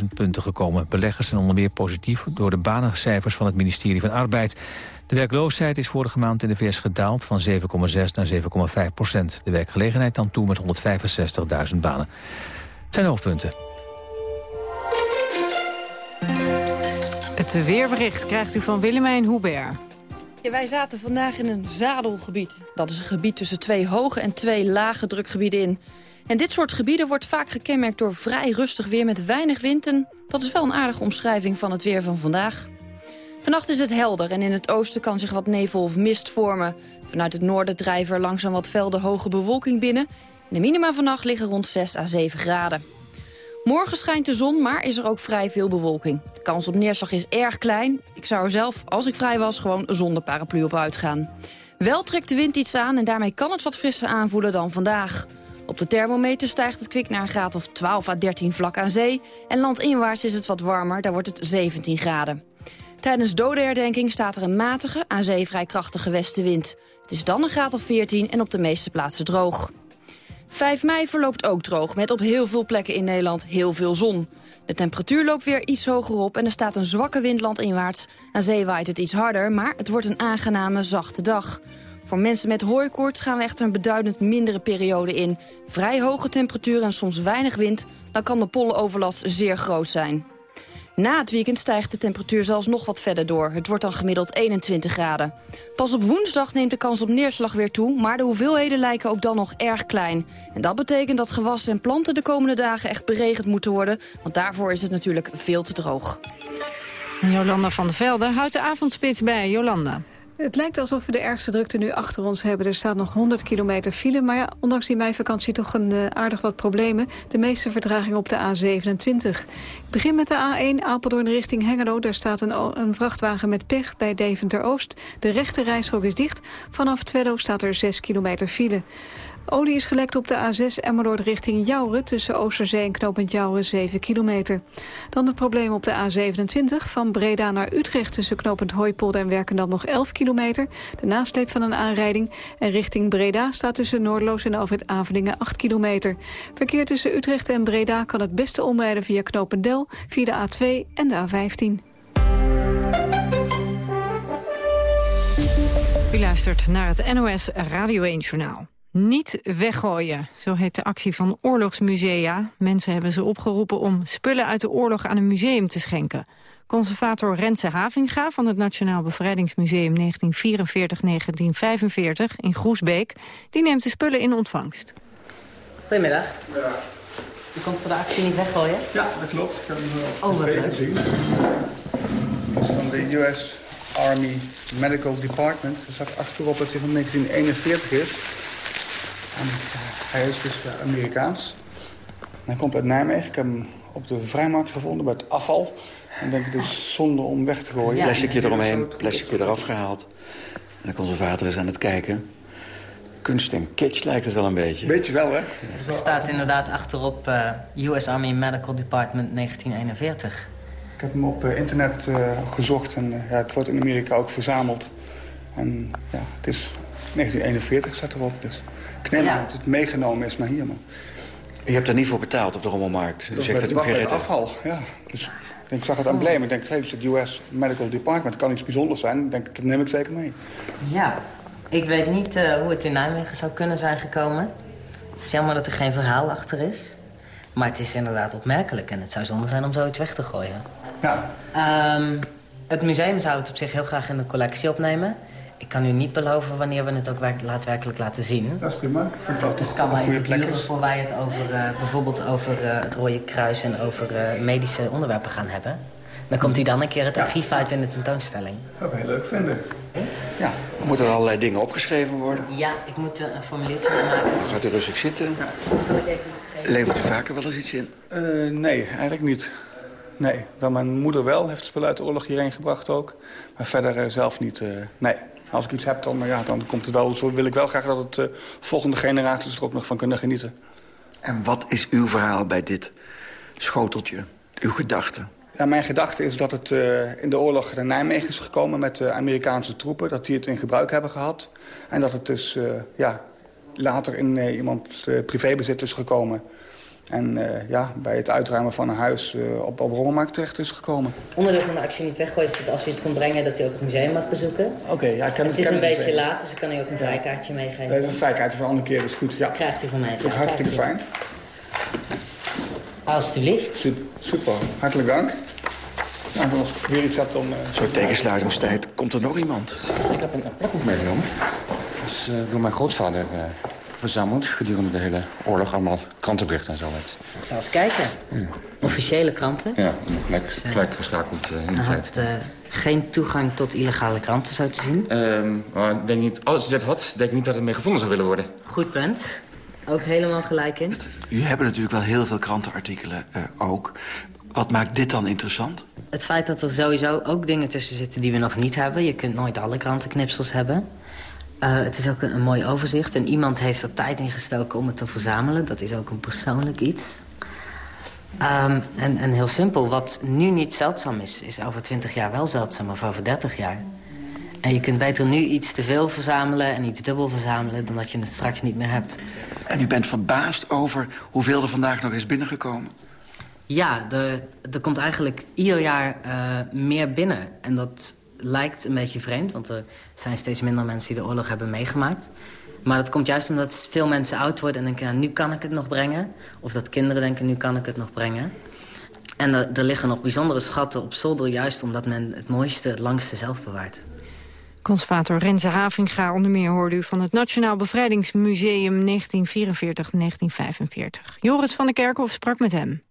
15.000 punten gekomen. Beleggers zijn onder meer positief door de banencijfers van het ministerie van Arbeid. De werkloosheid is vorige maand in de VS gedaald van 7,6 naar 7,5 procent. De werkgelegenheid dan toe met 165.000 banen. Het zijn de hoofdpunten. Het weerbericht krijgt u van Willemijn Hubert. Ja, wij zaten vandaag in een zadelgebied. Dat is een gebied tussen twee hoge en twee lage drukgebieden in. En dit soort gebieden wordt vaak gekenmerkt door vrij rustig weer met weinig wind. En dat is wel een aardige omschrijving van het weer van vandaag. Vannacht is het helder en in het oosten kan zich wat nevel of mist vormen. Vanuit het noorden drijven er langzaam wat velden hoge bewolking binnen. De minima vannacht liggen rond 6 à 7 graden. Morgen schijnt de zon, maar is er ook vrij veel bewolking. De kans op neerslag is erg klein. Ik zou er zelf, als ik vrij was, gewoon zonder paraplu op uitgaan. Wel trekt de wind iets aan en daarmee kan het wat frisser aanvoelen dan vandaag. Op de thermometer stijgt het kwik naar een graad of 12 à 13 vlak aan zee. En landinwaarts is het wat warmer, daar wordt het 17 graden. Tijdens dodenherdenking staat er een matige, aan zee vrij krachtige westenwind. Het is dan een graad of 14 en op de meeste plaatsen droog. 5 mei verloopt ook droog, met op heel veel plekken in Nederland heel veel zon. De temperatuur loopt weer iets hoger op en er staat een zwakke wind landinwaarts. Aan zee waait het iets harder, maar het wordt een aangename, zachte dag. Voor mensen met hooikoorts gaan we echter een beduidend mindere periode in. Vrij hoge temperatuur en soms weinig wind, dan kan de pollenoverlast zeer groot zijn. Na het weekend stijgt de temperatuur zelfs nog wat verder door. Het wordt dan gemiddeld 21 graden. Pas op woensdag neemt de kans op neerslag weer toe... maar de hoeveelheden lijken ook dan nog erg klein. En dat betekent dat gewassen en planten de komende dagen echt beregend moeten worden... want daarvoor is het natuurlijk veel te droog. Jolanda van der Velde houdt de avondspits bij. Jolanda. Het lijkt alsof we de ergste drukte nu achter ons hebben. Er staat nog 100 kilometer file, maar ja, ondanks die meivakantie toch een uh, aardig wat problemen. De meeste vertraging op de A27. Begin met de A1 Apeldoorn richting Hengelo. Daar staat een, een vrachtwagen met pech bij Deventer-Oost. De rechte reishok is dicht. Vanaf Twello staat er 6 kilometer file. Olie is gelekt op de A6 Emmeloord richting Jouren... tussen Oosterzee en knooppunt Jouren 7 kilometer. Dan het probleem op de A27 van Breda naar Utrecht... tussen knooppunt Hooipolder en Werkendam nog 11 kilometer. De nasleep van een aanrijding. En richting Breda staat tussen Noordloos en Alfred Avelingen 8 kilometer. Verkeer tussen Utrecht en Breda kan het beste omrijden via knooppunt Del... via de A2 en de A15. U luistert naar het NOS Radio 1-journaal. Niet weggooien, zo heet de actie van oorlogsmusea. Mensen hebben ze opgeroepen om spullen uit de oorlog aan een museum te schenken. Conservator Renze Havinga van het Nationaal Bevrijdingsmuseum 1944-1945 in Groesbeek... die neemt de spullen in ontvangst. Goedemiddag. U komt voor de actie niet weggooien? Ja, dat klopt. Ik heb hem Oh, wat tv leuk. gezien. Dat is van de US Army Medical Department. Er staat achterop dat hij van 1941 is. En hij is dus eh, Amerikaans. Hij komt uit Nijmegen. Ik heb hem op de vrijmarkt gevonden bij het afval. En denk ik, het is zonde om weg te gooien. Plasticje eromheen, plasticje eraf gehaald. En de conservator is aan het kijken. Kunst en kitsch lijkt het wel een beetje. Beetje wel, hè? Er staat inderdaad achterop eh, US Army Medical Department 1941. heb hem op eh, internet eh, gezocht en eh, ja, het wordt in Amerika ook verzameld. En ja, het is 1941 staat erop, dus ik neem aan dat het meegenomen is naar hier. Maar. U hebt er niet voor betaald op de rommelmarkt. U Dat zegt dat u geen afval, ja. Dus ik zag het embleem. Ik denk, hey, het is het US Medical Department. Het kan iets bijzonders zijn. Ik denk, dat neem ik zeker mee. Ja, ik weet niet eh, hoe het in Nijmegen zou kunnen zijn gekomen. Het is jammer dat er geen verhaal achter is. Maar het is inderdaad opmerkelijk en het zou zonde zijn om zoiets weg te gooien. Ja. Ehm, het museum zou het op zich heel graag in de collectie opnemen. Ik kan u niet beloven wanneer we het ook werk- daadwerkelijk laten zien. Dat is prima. Ik dat kan maar even duren voor wij het over, eh, bijvoorbeeld over eh, het Rode Kruis en over eh, medische onderwerpen gaan hebben. Dan komt hij dan een keer het archief uit in de tentoonstelling. zou ik heel leuk vinden. Ja. Er moeten allerlei dingen opgeschreven worden. Ja, ik moet een formuliertje maken. Dan gaat u rustig zitten. Levert u vaker wel eens iets in? Eh, nee, eigenlijk niet. Nee, wel mijn moeder wel, heeft spullen uit de oorlog hierheen gebracht ook. Maar verder zelf niet, eh, nee. Als ik iets heb, dan, ja, dan komt het wel, zo wil ik wel graag dat het eh, volgende generaties er ook nog van kunnen genieten. En wat is uw verhaal bij dit schoteltje? Uw gedachte? Ja, mijn gedachte is dat het eh, in de oorlog naar Nijmegen is gekomen met de Amerikaanse troepen. Dat die het in gebruik hebben gehad. En dat het dus eh, ja, later in iemands privébezit is gekomen. En eh, ja, bij het uitruimen van een huis eh, op, op Rommelmarkt terecht is gekomen. Onderdeel van de actie niet weggooien is dat als u iets komt brengen... dat u ook het museum mag bezoeken. Oké, ja, ik ken Het is ken een beetje laat, dus ik kan u ook een vrijkaartje meegeven. Nee, een vrijkaartje voor een andere keer is goed. Ja. Krijgt u van mij Vind ik hartstikke fijn. Alsjeblieft. Super, hartelijk dank. Nou, als ik weer iets heb, dan... eh, Zo tegensluitingstijd komt er nog iemand. Ik heb een plakboek meegenomen. Dat is eh, door mijn grootvader eh, verzameld gedurende de hele oorlog. Allemaal krantenberichten en zo. Met. Ik zal eens kijken. Officiële kranten. Ja, gelijk, gelijk geschakeld eh, in de tijd. had eh, geen toegang tot illegale kranten, zo te zien. Ehm, maar ik denk niet, als hij dat had, denk ik niet dat het mee gevonden zou willen worden. Goed punt. Ook helemaal gelijk in. U hebt natuurlijk wel heel veel krantenartikelen eh, ook. Wat maakt dit dan interessant? Het feit dat er sowieso ook dingen tussen zitten die we nog niet hebben. Je kunt nooit alle krantenknipsels hebben. Eh, het is ook een, een mooi overzicht. En iemand heeft er tijd in gestoken om het te verzamelen. Dat is ook een persoonlijk iets. Ehm, en, en heel simpel, wat nu niet zeldzaam is... is over 20 jaar wel zeldzaam of over 30 jaar. En je kunt beter nu iets te veel verzamelen en iets dubbel verzamelen... dan dat je het straks niet meer hebt. En u bent verbaasd over hoeveel er vandaag nog is binnengekomen? Ja, er, er komt eigenlijk ieder jaar eh, meer binnen. En dat lijkt een beetje vreemd, want er zijn steeds minder mensen die de oorlog hebben meegemaakt. Maar dat komt juist omdat veel mensen oud worden en denken, nu kan ik het nog brengen. Of dat kinderen denken, nu kan ik het nog brengen. En er, er liggen nog bijzondere schatten op zolder, juist omdat men het mooiste, het langste zelf bewaart. Conservator Renze Havinga onder meer hoorde u van het Nationaal Bevrijdingsmuseum 1944-1945. Joris van der Kerkhof sprak met hem.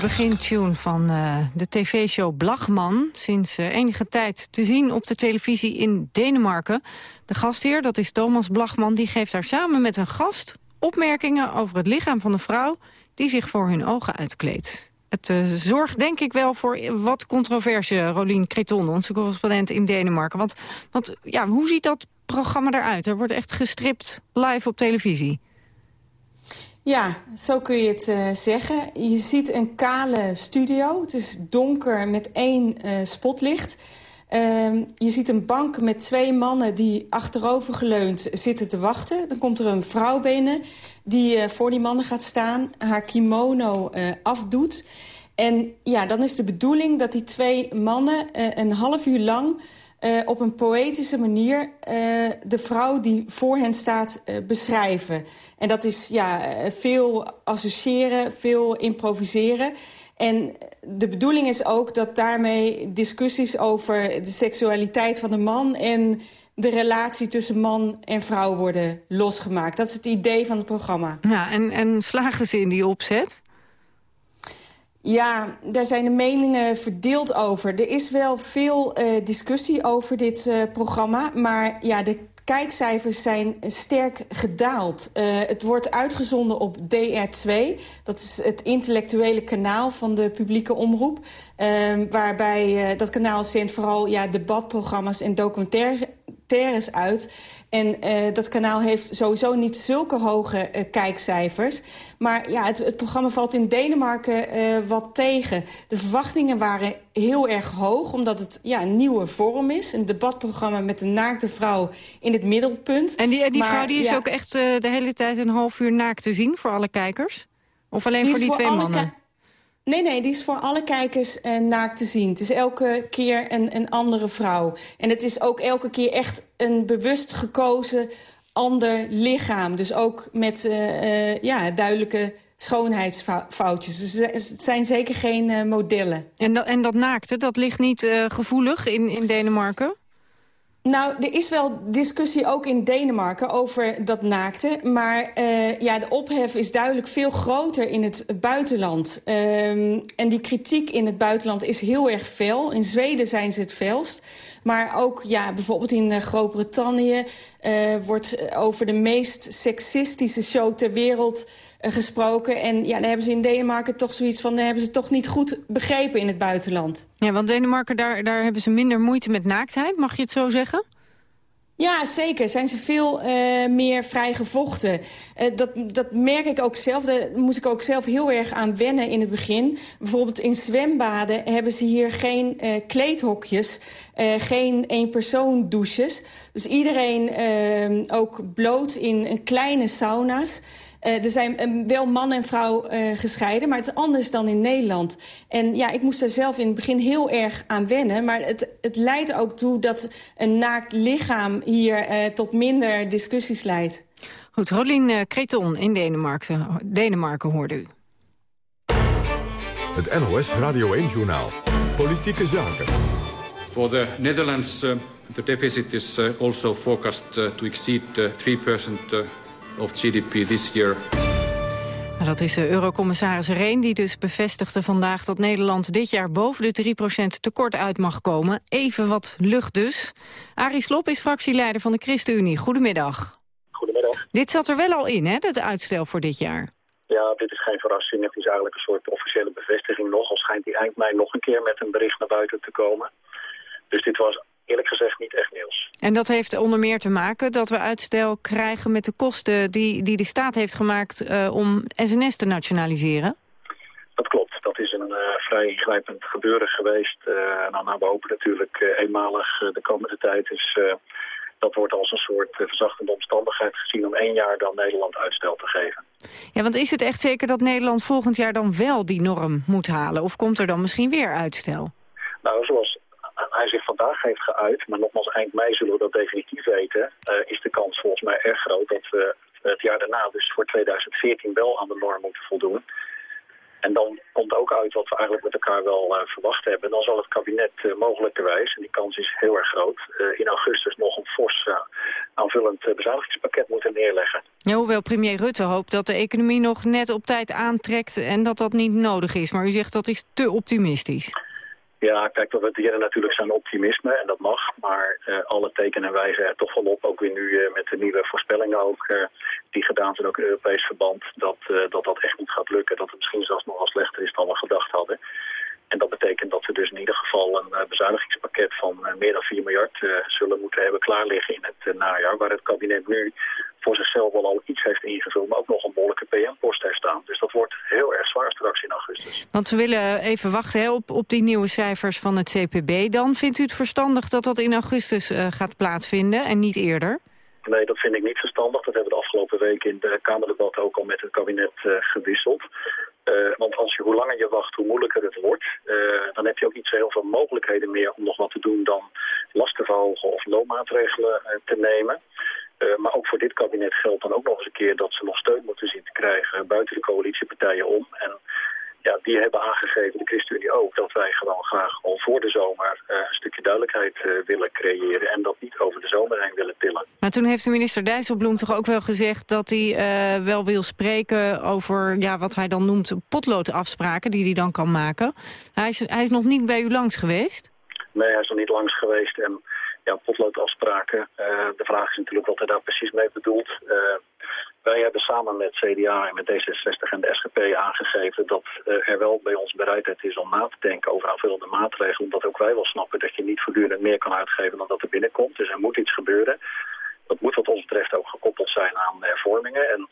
Begintune van eh, de tv-show Blachman. Sinds eh, enige tijd te zien op de televisie in Denemarken. De gastheer, dat is Thomas Blachman, die geeft daar samen met een gast... opmerkingen over het lichaam van de vrouw die zich voor hun ogen uitkleedt. Het eh, zorgt denk ik wel voor wat controverse, Rolien Creton, onze correspondent in Denemarken. Want, want ja, hoe ziet dat programma eruit? Er wordt echt gestript live op televisie. Ja, zo kun je het eh, zeggen. Je ziet een kale studio. Het is donker met één eh, spotlicht. Ehm, je ziet een bank met twee mannen die achterovergeleund zitten te wachten. Dan komt er een vrouw binnen die eh, voor die mannen gaat staan, haar kimono afdoet. En ja, dan is de bedoeling dat die twee mannen een half uur lang... eh, op een poëtische manier eh, de vrouw die voor hen staat eh, beschrijven. En dat is ja, veel associëren, veel improviseren. En de bedoeling is ook dat daarmee discussies over de seksualiteit van de man... en de relatie tussen man en vrouw worden losgemaakt. Dat is het idee van het programma. Ja, en, en slagen ze in die opzet? Ja, daar zijn de meningen verdeeld over. Er is wel veel uh, discussie over dit uh, programma. Maar ja, de kijkcijfers zijn sterk gedaald. Uh, het wordt uitgezonden op DR2. Dat is het intellectuele kanaal van de publieke omroep. Uh, waarbij dat kanaal zendt vooral ja, debatprogramma's en documentaires uit. En uh, dat kanaal heeft sowieso niet zulke hoge uh, kijkcijfers. Maar ja, het, het programma valt in Denemarken uh, wat tegen. De verwachtingen waren heel erg hoog, omdat het ja, een nieuwe vorm is. Een debatprogramma met een naakte vrouw in het middelpunt. En die, die Maar, vrouw die is ja, ook echt de hele tijd een half uur naakt te zien voor alle kijkers? Of alleen voor die voor twee mannen? Nee, nee, die is voor alle kijkers uh, naakt te zien. Het is elke keer een, een andere vrouw. En het is ook elke keer echt een bewust gekozen ander lichaam. Dus ook met uh, uh, ja, duidelijke schoonheidsfoutjes. Dus het zijn zeker geen modellen. En, dat, en dat naakte, dat ligt niet gevoelig in, in Denemarken? Nou, er is wel discussie ook in Denemarken over dat naakte. Maar uh, ja, de ophef is duidelijk veel groter in het buitenland. Um, en die kritiek in het buitenland is heel erg fel. In Zweden zijn ze het felst. Maar ook ja, bijvoorbeeld in uh, Groot-Brittannië uh, wordt over de meest seksistische show ter wereld gesproken. En ja, dan hebben ze in Denemarken toch zoiets van... dan hebben ze toch niet goed begrepen in het buitenland. Ja, want Denemarken, daar, daar hebben ze minder moeite met naaktheid, mag je het zo zeggen? Ja, zeker. Zijn ze veel uh, meer vrijgevochten. Uh, dat, dat merk ik ook zelf. Daar moest ik ook zelf heel erg aan wennen in het begin. Bijvoorbeeld in zwembaden hebben ze hier geen uh, kleedhokjes. Geen één-persoon douches. Dus iedereen uh, ook bloot in kleine sauna's. Uh, er zijn uh, wel man en vrouw uh, gescheiden, maar het is anders dan in Nederland. En ja, ik moest er zelf in het begin heel erg aan wennen. Maar het, het leidt ook toe dat een naakt lichaam hier tot minder discussies leidt. Goed, Rolien Creton in Denemarken, Denemarken hoorde u. Het NOS Radio 1-journaal. Politieke zaken. For the Netherlands, uh, the deficit is uh, also forecast uh, to exceed uh, 3% uh, of GDP this year. Nou, dat is de eurocommissaris Reen die dus bevestigde vandaag dat Nederland dit jaar boven de 3% tekort uit mag komen. Even wat lucht dus. Arie Slob is fractieleider van de ChristenUnie. Goedemiddag. Goedemiddag. Dit zat er wel al in, hè, dat uitstel voor dit jaar? Ja, dit is geen verrassing. Het is eigenlijk een soort officiële bevestiging nog. Al schijnt die eind mei nog een keer met een bericht naar buiten te komen. Dus dit was eerlijk gezegd niet echt nieuws. En dat heeft onder meer te maken dat we uitstel krijgen met de kosten die, die de staat heeft gemaakt uh, om SNS te nationaliseren? Dat klopt. Dat is een uh, vrij ingrijpend gebeuren geweest. Uh, nou, nou, we hopen natuurlijk eenmalig de komende tijd. Dus dat wordt als een soort verzachtende omstandigheid gezien om één jaar dan Nederland uitstel te geven. Ja, want is het echt zeker dat Nederland volgend jaar dan wel die norm moet halen? Of komt er dan misschien weer uitstel? Nou, zoals hij zich vandaag heeft geuit, maar nogmaals eind mei zullen we dat definitief weten, uh, is de kans volgens mij erg groot dat we het jaar daarna, dus voor 2014, wel aan de norm moeten voldoen. En dan komt ook uit wat we eigenlijk met elkaar wel uh, verwacht hebben. Dan zal het kabinet uh, mogelijkerwijs, en die kans is heel erg groot, in augustus nog een fors aanvullend bezuinigingspakket moeten neerleggen. Hoewel premier Rutte hoopt dat de economie nog net op tijd aantrekt en dat dat niet nodig is. Maar u zegt dat is te optimistisch. Ja, kijk, we waarderen natuurlijk zijn optimisme en dat mag. Maar uh, alle tekenen wijzen er toch wel op, ook weer nu uh, met de nieuwe voorspellingen ook, uh, die gedaan zijn ook in Europees verband, dat, dat dat echt niet gaat lukken. Dat het misschien zelfs nog wel slechter is dan we gedacht hadden. En dat betekent dat we dus in ieder geval een bezuinigingspakket van meer dan 4 miljard zullen moeten hebben klaar liggen in het najaar. Waar het kabinet nu voor zichzelf wel al iets heeft ingevuld, maar ook nog een behoorlijke PM-post heeft staan. Dus dat wordt heel erg zwaar straks in augustus. Want ze willen even wachten hè, op, op die nieuwe cijfers van het CPB. Dan vindt u het verstandig dat dat in augustus uh, gaat plaatsvinden en niet eerder? Nee, dat vind ik niet verstandig. Dat hebben we de afgelopen weken in de Kamerdebat ook al met het kabinet uh, gewisseld. Uh, want als je, hoe langer je wacht, hoe moeilijker het wordt. Uh, dan heb je ook niet zo heel veel mogelijkheden meer om nog wat te doen dan lasten verhogen of loonmaatregelen te nemen. Uh, maar ook voor dit kabinet geldt dan ook nog eens een keer dat ze nog steun moeten zien te krijgen buiten de coalitiepartijen om. En ja, die hebben aangegeven, de ChristenUnie ook, dat wij gewoon graag al voor de zomer uh, een stukje duidelijkheid uh, willen creëren en dat niet over de zomer heen willen tillen. Maar toen heeft de minister Dijsselbloem toch ook wel gezegd dat hij uh, wel wil spreken over ja, wat hij dan noemt potloodafspraken die hij dan kan maken. Hij is, hij is nog niet bij u langs geweest? Nee, hij is nog niet langs geweest en ja, potloodafspraken. Eh, de vraag is natuurlijk wat hij daar precies mee bedoelt. Eh, wij hebben samen met CDA en met D66 en de SGP aangegeven dat eh, er wel bij ons bereidheid is om na te denken over aanvullende maatregelen. Omdat ook wij wel snappen dat je niet voortdurend meer kan uitgeven dan dat er binnenkomt. Dus er moet iets gebeuren. Dat moet wat ons betreft ook gekoppeld zijn aan hervormingen. En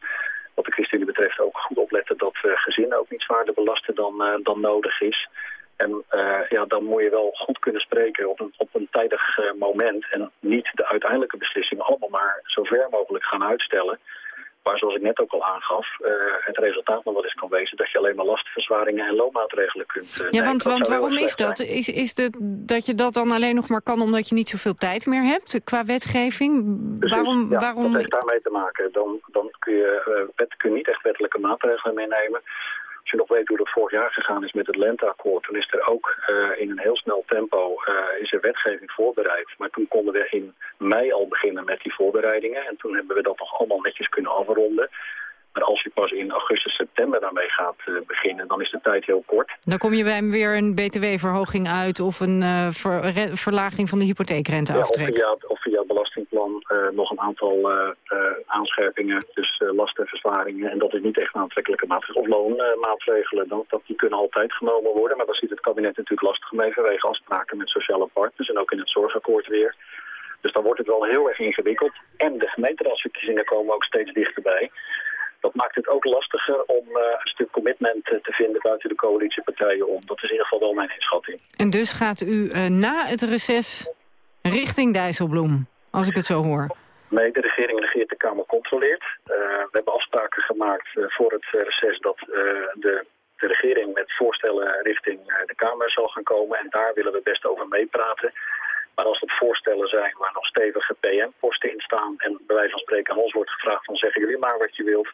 wat de ChristenUnie betreft ook goed opletten dat gezinnen ook niet zwaarder belasten dan, dan nodig is. En uh, ja, dan moet je wel goed kunnen spreken op een, op een tijdig moment. En niet de uiteindelijke beslissingen allemaal maar zo ver mogelijk gaan uitstellen. Maar zoals ik net ook al aangaf, uh, het resultaat nog wel eens kan wezen... dat je alleen maar lastverzwaringen en loonmaatregelen kunt Ja, want, want waarom is dat? Is, is het dat je dat dan alleen nog maar kan omdat je niet zoveel tijd meer hebt qua wetgeving? Precies, waarom, ja, waarom... dat heeft daarmee te maken. Dan, dan kun, je, wet, kun je niet echt wettelijke maatregelen meenemen... Als je nog weet hoe dat vorig jaar gegaan is met het lenteakkoord... toen is er ook uh, in een heel snel tempo uh, is er wetgeving voorbereid. Maar toen konden we in mei al beginnen met die voorbereidingen. En toen hebben we dat nog allemaal netjes kunnen afronden. Maar als je pas in augustus, september daarmee gaat uh, beginnen... dan is de tijd heel kort. Dan kom je bij hem weer een btw-verhoging uit... of een uh, ver, verlaging van de hypotheekrenteaftrek. Ja, of via, of via het belastingplan uh, nog een aantal aanscherpingen. Dus lastenverzwaringen. En dat is niet echt een aantrekkelijke maatregel. Of loonmaatregelen. Dat, dat, die kunnen altijd genomen worden. Maar daar ziet het kabinet natuurlijk lastig mee... vanwege afspraken met sociale partners. En ook in het zorgakkoord weer. Dus dan wordt het wel heel erg ingewikkeld. En de gemeenteraadsverkiezingen komen ook steeds dichterbij dat maakt het ook lastiger om uh, een stuk commitment te vinden buiten de coalitiepartijen om. Dat is in ieder geval wel mijn inschatting. En dus gaat u uh, na het reces richting Dijsselbloem, als ik het zo hoor? Nee, de regering regeert, de Kamer controleert. Uh, we hebben afspraken gemaakt voor het reces dat de, de regering met voorstellen richting de Kamer zal gaan komen. En daar willen we best over meepraten. Maar als het voorstellen zijn waar nog stevige PM-posten in staan... en bij wijze van spreken aan ons wordt gevraagd van zeggen jullie maar wat je wilt...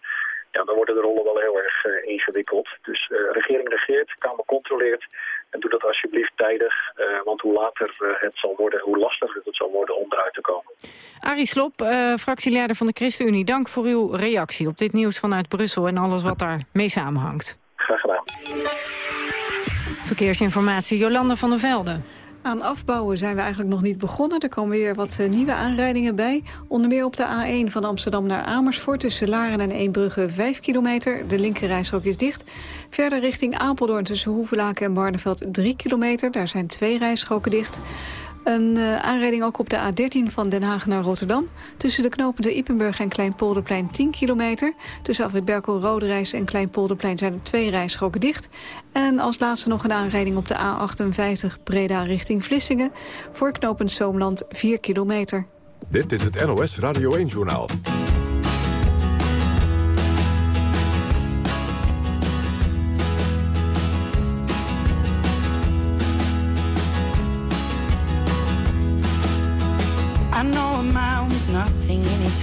ja, dan worden de rollen wel heel erg uh, ingewikkeld. Dus uh, regering regeert, Kamer controleert... en doe dat alsjeblieft tijdig, uh, want hoe later het zal worden... hoe lastiger het zal worden om eruit te komen. Arie Slop, fractieleider van de ChristenUnie... dank voor uw reactie op dit nieuws vanuit Brussel... en alles wat daar mee samenhangt. Graag gedaan. Verkeersinformatie, Jolanda van der Velde. Aan afbouwen zijn we eigenlijk nog niet begonnen. Er komen weer wat uh, nieuwe aanrijdingen bij. Onder meer op de A1 van Amsterdam naar Amersfoort... tussen Laren en Eembrugge 5 kilometer. De linkerrijstrook is dicht. Verder richting Apeldoorn tussen Hoevelaken en Barneveld 3 kilometer. Daar zijn twee rijstroken dicht. Een uh, aanrijding ook op de A13 van Den Haag naar Rotterdam. Tussen de knopende Ippenburg en Kleinpolderplein 10 kilometer. Tussen Afrit Berkel, Roderijs en Kleinpolderplein zijn er twee rijstroken dicht. En als laatste nog een aanrijding op de A58 Breda richting Vlissingen. Voor knopend Zoomland 4 kilometer. Dit is het NOS Radio 1-journaal.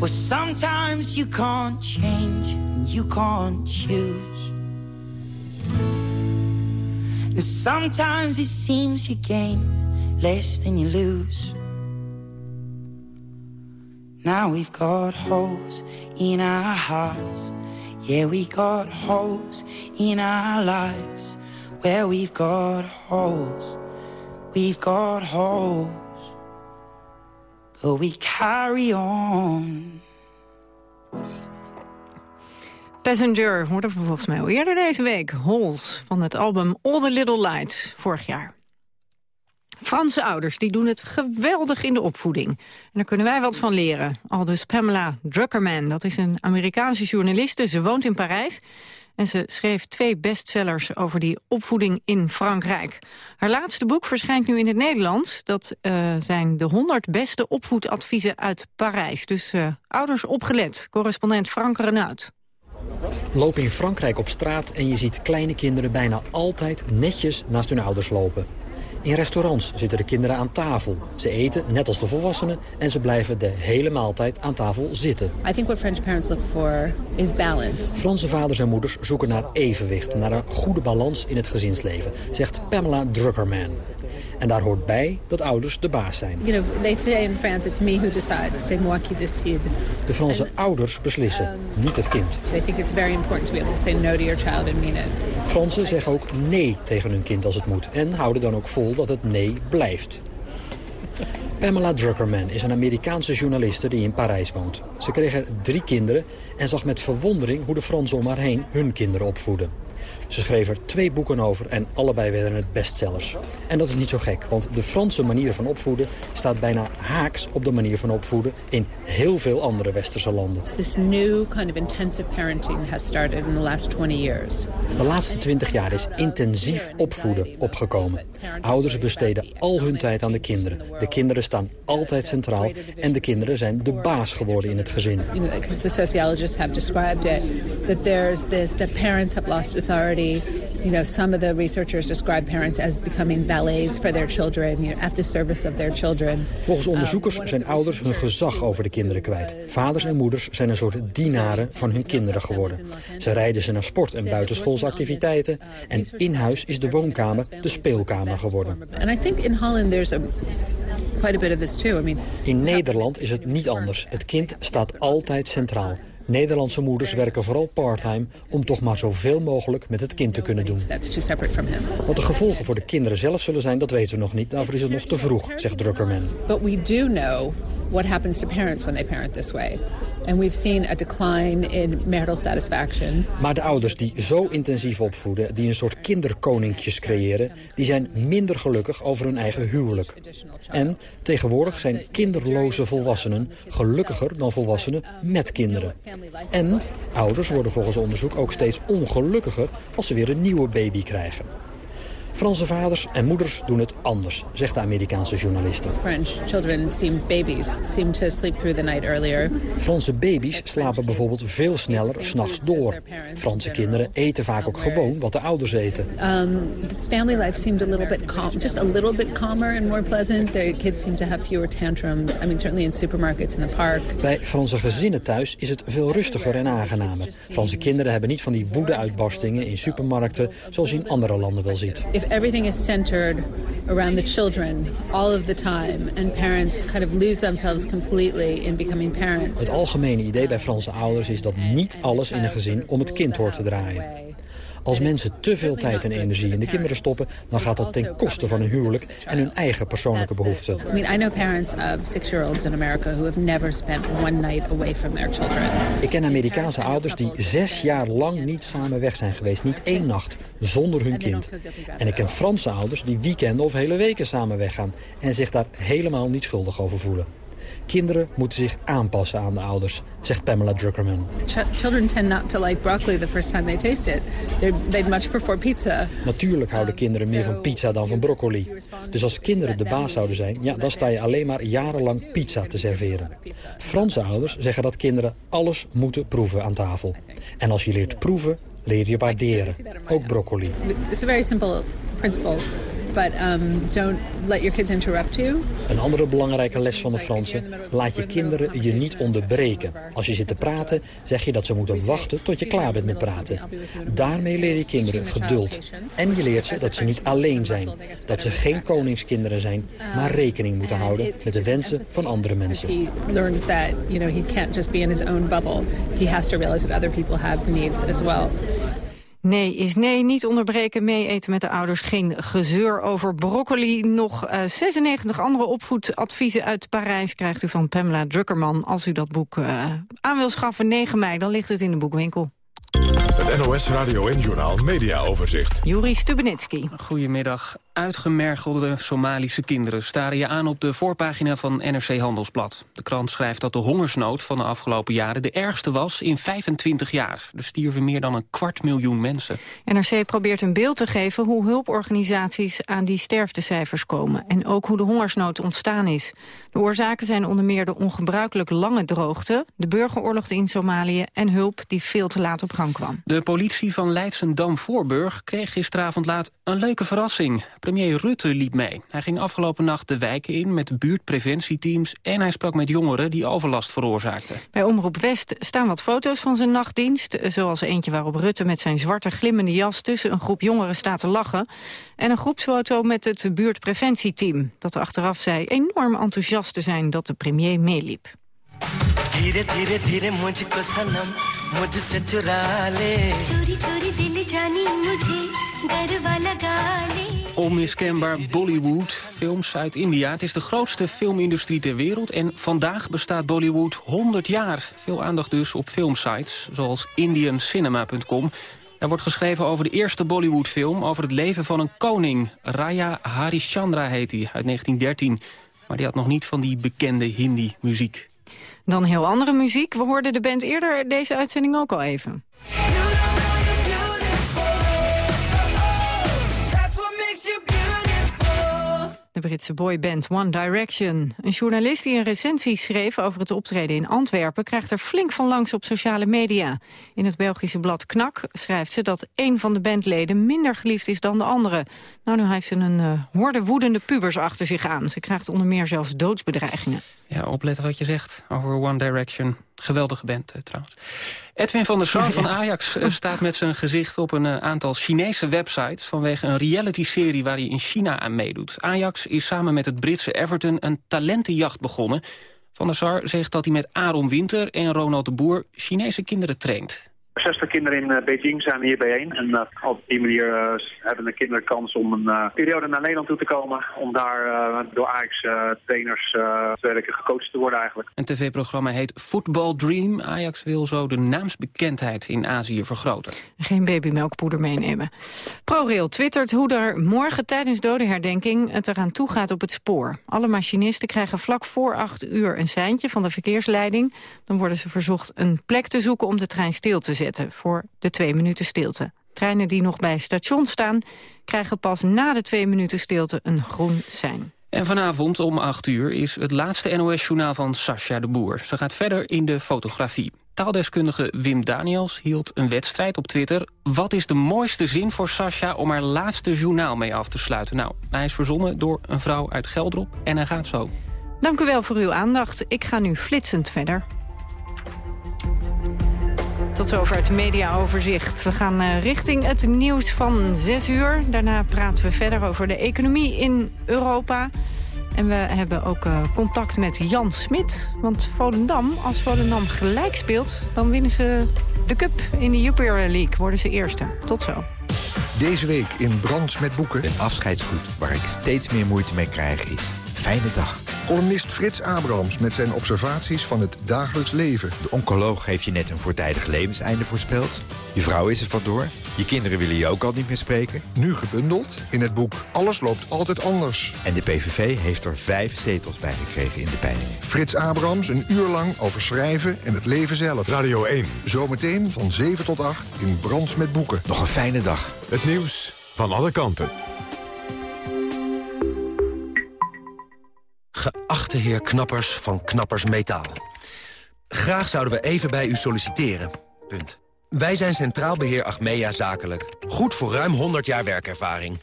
Well, sometimes you can't change and you can't choose. And sometimes it seems you gain less than you lose. Now we've got holes in our hearts. Yeah, we got holes in our lives. Where we've got holes, we've got holes. We carry on. Passenger hoorden we volgens mij al eerder deze week. Holes van het album All the Little Lights, vorig jaar. Franse ouders die doen het geweldig in de opvoeding. En daar kunnen wij wat van leren. Aldus Pamela Druckerman, dat is een Amerikaanse journaliste. Ze woont in Parijs en ze schreef twee bestsellers over die opvoeding in Frankrijk. Haar laatste boek verschijnt nu in het Nederlands. Dat eh, zijn de 100 beste opvoedadviezen uit Parijs. Dus eh, ouders opgelet. Correspondent Frank Renaud. Loop in Frankrijk op straat en je ziet kleine kinderen bijna altijd netjes naast hun ouders lopen. In restaurants zitten de kinderen aan tafel. Ze eten, net als de volwassenen, en ze blijven de hele maaltijd aan tafel zitten. I think what French parents look for is balance. Franse vaders en moeders zoeken naar evenwicht, naar een goede balans in het gezinsleven, zegt Pamela Druckerman. En daar hoort bij dat ouders de baas zijn. You know, they say in France it's me who decides, c'est moi qui décide. De Franse ouders beslissen, niet het kind. So I think it's very important to be able to say no to your child and mean it. Fransen zeggen ook nee tegen hun kind als het moet. En houden dan ook vol dat het nee blijft. Pamela Druckerman is een Amerikaanse journaliste die in Parijs woont. Ze kreeg er drie kinderen en zag met verwondering hoe de Fransen om haar heen hun kinderen opvoeden. Ze schreef er twee boeken over en allebei werden het bestsellers. En dat is niet zo gek, want de Franse manier van opvoeden staat bijna haaks op de manier van opvoeden in heel veel andere westerse landen. This new kind of intensive parenting has started in the last 20 years. De laatste twintig jaar is intensief opvoeden opgekomen. Ouders besteden al hun tijd aan de kinderen. De kinderen staan altijd centraal en de kinderen zijn de baas geworden in het gezin. You know, the sociologists have described it, that there's this, that parents have lost authority. You know, some of the researchers describe parents as becoming valets for their children, you know, at the service of their children. Volgens onderzoekers zijn ouders hun gezag over de kinderen kwijt. Vaders en moeders zijn een soort dienaren van hun kinderen geworden. Ze rijden ze naar sport- en buitenschoolse activiteiten. En in huis is de woonkamer de speelkamer geworden. And I think in Holland there's a quite a bit of this too. I mean, In Nederland is het niet anders. Het kind staat altijd centraal. Nederlandse moeders werken vooral parttime om toch maar zoveel mogelijk met het kind te kunnen doen. Wat de gevolgen voor de kinderen zelf zullen zijn, dat weten we nog niet. Daarvoor is het nog te vroeg, zegt Druckerman. But we do know what happens to parents when they parent this way. And we've seen a decline in marital satisfaction. Maar de ouders die zo intensief opvoeden, die een soort kinderkoninkjes creëren... die zijn minder gelukkig over hun eigen huwelijk. En tegenwoordig zijn kinderloze volwassenen gelukkiger dan volwassenen met kinderen. En ouders worden volgens onderzoek ook steeds ongelukkiger als ze weer een nieuwe baby krijgen. Franse vaders en moeders doen het anders, zegt de Amerikaanse journaliste. French children seem babies seem to sleep through the night earlier. Franse baby's slapen bijvoorbeeld veel sneller s'nachts door. Franse kinderen eten vaak ook gewoon wat de ouders eten. Um, family life seemed a little bit calm, just a little bit calmer and more pleasant. The kids seem to have fewer tantrums. I mean, certainly in supermarkets in the park. Bij Franse gezinnen thuis is het veel rustiger en aangenamer. Franse kinderen hebben niet van die woede-uitbarstingen in supermarkten... zoals je in andere landen wel ziet. If everything is centered around the children all of the time, and parents kind of lose themselves completely in becoming parents. Het algemene idee bij Franse ouders is dat niet alles in een gezin om het kind hoort te draaien. Als mensen te veel tijd en energie in de kinderen stoppen... dan gaat dat ten koste van hun huwelijk en hun eigen persoonlijke behoeften. I mean, I know parents of six-year-olds in America who have never spent one night away from their children. Ik ken Amerikaanse ouders die zes jaar lang niet samen weg zijn geweest. Niet één nacht, zonder hun kind. En ik ken Franse ouders die weekenden of hele weken samen weggaan... en zich daar helemaal niet schuldig over voelen. Kinderen moeten zich aanpassen aan de ouders, zegt Pamela Druckerman. Ch- children tend not to like broccoli the first time they taste it. They'd much prefer pizza. Natuurlijk houden kinderen meer van pizza dan van broccoli. Dus als kinderen de baas zouden zijn, ja, dan sta je alleen maar jarenlang pizza te serveren. Franse ouders zeggen dat kinderen alles moeten proeven aan tafel. En als je leert proeven, leer je waarderen. Ook broccoli. It's a very simple principle. But um, don't let your kids interrupt you. Een andere belangrijke les van de Fransen. Laat je kinderen je niet onderbreken. Als je zit te praten, zeg je dat ze moeten wachten tot je klaar bent met praten. Daarmee leer je kinderen geduld. En je leert ze dat ze niet alleen zijn. Dat ze geen koningskinderen zijn, maar rekening moeten houden met de wensen van andere mensen. He learns that you know he can't just be in his own bubble. He has to realize that other people have needs as well. Nee is nee, niet onderbreken, mee eten met de ouders. Geen gezeur over broccoli. Nog eh, 96 andere opvoedadviezen uit Parijs krijgt u van Pamela Druckerman. Als u dat boek eh, aan wil schaffen, 9 mei, dan ligt het in de boekwinkel. Het NOS Radio en Journaal Media Overzicht. Juri Stubenitski. Goedemiddag. Uitgemergelde Somalische kinderen staren je aan op de voorpagina van NRC Handelsblad. De krant schrijft dat de hongersnood van de afgelopen jaren de ergste was in 25 jaar. Er stierven meer dan een kwart miljoen mensen. NRC probeert een beeld te geven hoe hulporganisaties aan die sterftecijfers komen. En ook hoe de hongersnood ontstaan is. De oorzaken zijn onder meer de ongebruikelijk lange droogte, de burgeroorlog in Somalië en hulp die veel te laat op gang kwam. De politie van Leidsendam-Voorburg kreeg gisteravond laat een leuke verrassing. Premier Rutte liep mee. Hij ging afgelopen nacht de wijken in met buurtpreventieteams... en hij sprak met jongeren die overlast veroorzaakten. Bij Omroep West staan wat foto's van zijn nachtdienst. Zoals eentje waarop Rutte met zijn zwarte glimmende jas... tussen een groep jongeren staat te lachen. En een groepsfoto met het buurtpreventieteam. Dat achteraf zei enorm enthousiast te zijn dat de premier meeliep. धीरे धीरे धीरे मुझको सनम मुझसे चुरा ले चोरी चोरी दिल जानी मुझे गरबा लगा ले Onmiskenbaar Bollywood, films uit India. Het is de grootste filmindustrie ter wereld en vandaag bestaat Bollywood 100 jaar. Veel aandacht dus op filmsites, zoals indiancinema.com. Er wordt geschreven over de eerste Bollywood-film... over het leven van een koning. Raya Harishchandra heet hij, uit 1913. Maar die had nog niet van die bekende Hindi-muziek. Dan heel andere muziek. We hoorden de band eerder deze uitzending ook al even. De Britse boyband One Direction. Een journalist die een recensie schreef over het optreden in Antwerpen... krijgt er flink van langs op sociale media. In het Belgische blad Knak schrijft ze dat een van de bandleden... minder geliefd is dan de andere. Nou, nu heeft ze een eh, horde woedende pubers achter zich aan. Ze krijgt onder meer zelfs doodsbedreigingen. Ja, opletten wat je zegt over One Direction. Geweldige band eh, trouwens. Edwin van der Sar van Ajax eh, staat met zijn gezicht op een eh, aantal Chinese websites... vanwege een reality-serie waar hij in China aan meedoet. Ajax is samen met het Britse Everton een talentenjacht begonnen. Van der Sar zegt dat hij met Aaron Winter en Ronald de Boer Chinese kinderen traint. 60 kinderen in eh, Beijing zijn hier bijeen. En eh, op die manier eh, hebben de kinderen kans om een periode naar Nederland toe te komen. Om daar door Ajax-trainers te werken gecoacht te worden eigenlijk. Een tv-programma heet Football Dream. Ajax wil zo de naamsbekendheid in Azië vergroten. Geen babymelkpoeder meenemen. ProRail twittert hoe er morgen tijdens dodenherdenking het eraan toe gaat op het spoor. Alle machinisten krijgen vlak voor 8 uur een seintje van de verkeersleiding. Dan worden ze verzocht een plek te zoeken om de trein stil te zetten voor de twee minuten stilte. Treinen die nog bij station staan krijgen pas na de twee minuten stilte een groen sein. En vanavond om 8 uur is het laatste NOS-journaal van Sascha de Boer. Ze gaat verder in de fotografie. Taaldeskundige Wim Daniels hield een wedstrijd op Twitter. Wat is de mooiste zin voor Sascha om haar laatste journaal mee af te sluiten? Nou, hij is verzonnen door een vrouw uit Geldrop en hij gaat zo. Dank u wel voor uw aandacht. Ik ga nu flitsend verder. Tot zover het mediaoverzicht. We gaan eh, richting het nieuws van 6 uur. Daarna praten we verder over de economie in Europa. En we hebben ook eh, contact met Jan Smit. Want Volendam, als Volendam gelijk speelt... dan winnen ze de cup in de Jupiler League. Worden ze eerste. Tot zo. Deze week in Brands met Boeken. Een afscheidsgroet waar ik steeds meer moeite mee krijg is... Fijne dag. Columnist Frits Abrahams met zijn observaties van het dagelijks leven. De oncoloog heeft je net een voortijdig levenseinde voorspeld. Je vrouw is er vandoor. Je kinderen willen je ook al niet meer spreken. Nu gebundeld in het boek Alles loopt altijd anders. En de PVV heeft er vijf zetels bij gekregen in de peilingen. Frits Abrahams een uur lang over schrijven en het leven zelf. Radio 1. Zometeen van 7 tot 8 in Brands met Boeken. Nog een fijne dag. Het nieuws van alle kanten. Geachte heer Knappers van Knappers Metaal. Graag zouden we even bij u solliciteren. Punt. Wij zijn Centraal Beheer Achmea Zakelijk. Goed voor ruim 100 jaar werkervaring.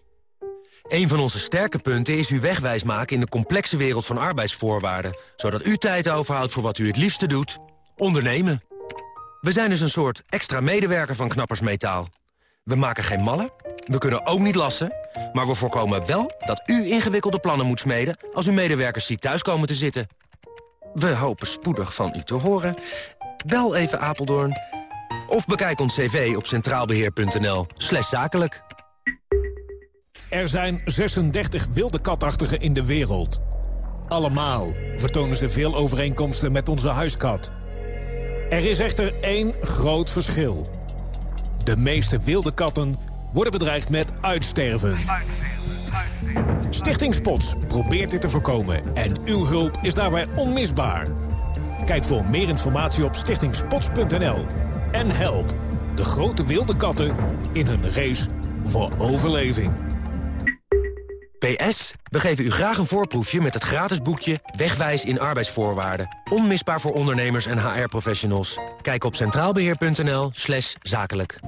Een van onze sterke punten is u wegwijs maken in de complexe wereld van arbeidsvoorwaarden. Zodat u tijd overhoudt voor wat u het liefste doet. Ondernemen. We zijn dus een soort extra medewerker van Knappers Metaal. We maken geen mallen, we kunnen ook niet lassen... maar we voorkomen wel dat u ingewikkelde plannen moet smeden... als uw medewerkers ziek thuis komen te zitten. We hopen spoedig van u te horen. Bel even Apeldoorn of bekijk ons cv op centraalbeheer.nl zakelijk. Er zijn 36 wilde katachtigen in de wereld. Allemaal vertonen ze veel overeenkomsten met onze huiskat. Er is echter één groot verschil. De meeste wilde katten worden bedreigd met uitsterven. Stichting Spots probeert dit te voorkomen en uw hulp is daarbij onmisbaar. Kijk voor meer informatie op stichtingspots.nl en help de grote wilde katten in hun race voor overleving. PS, we geven u graag een voorproefje met het gratis boekje Wegwijs in arbeidsvoorwaarden. Onmisbaar voor ondernemers en HR-professionals. Kijk op centraalbeheer.nl zakelijk.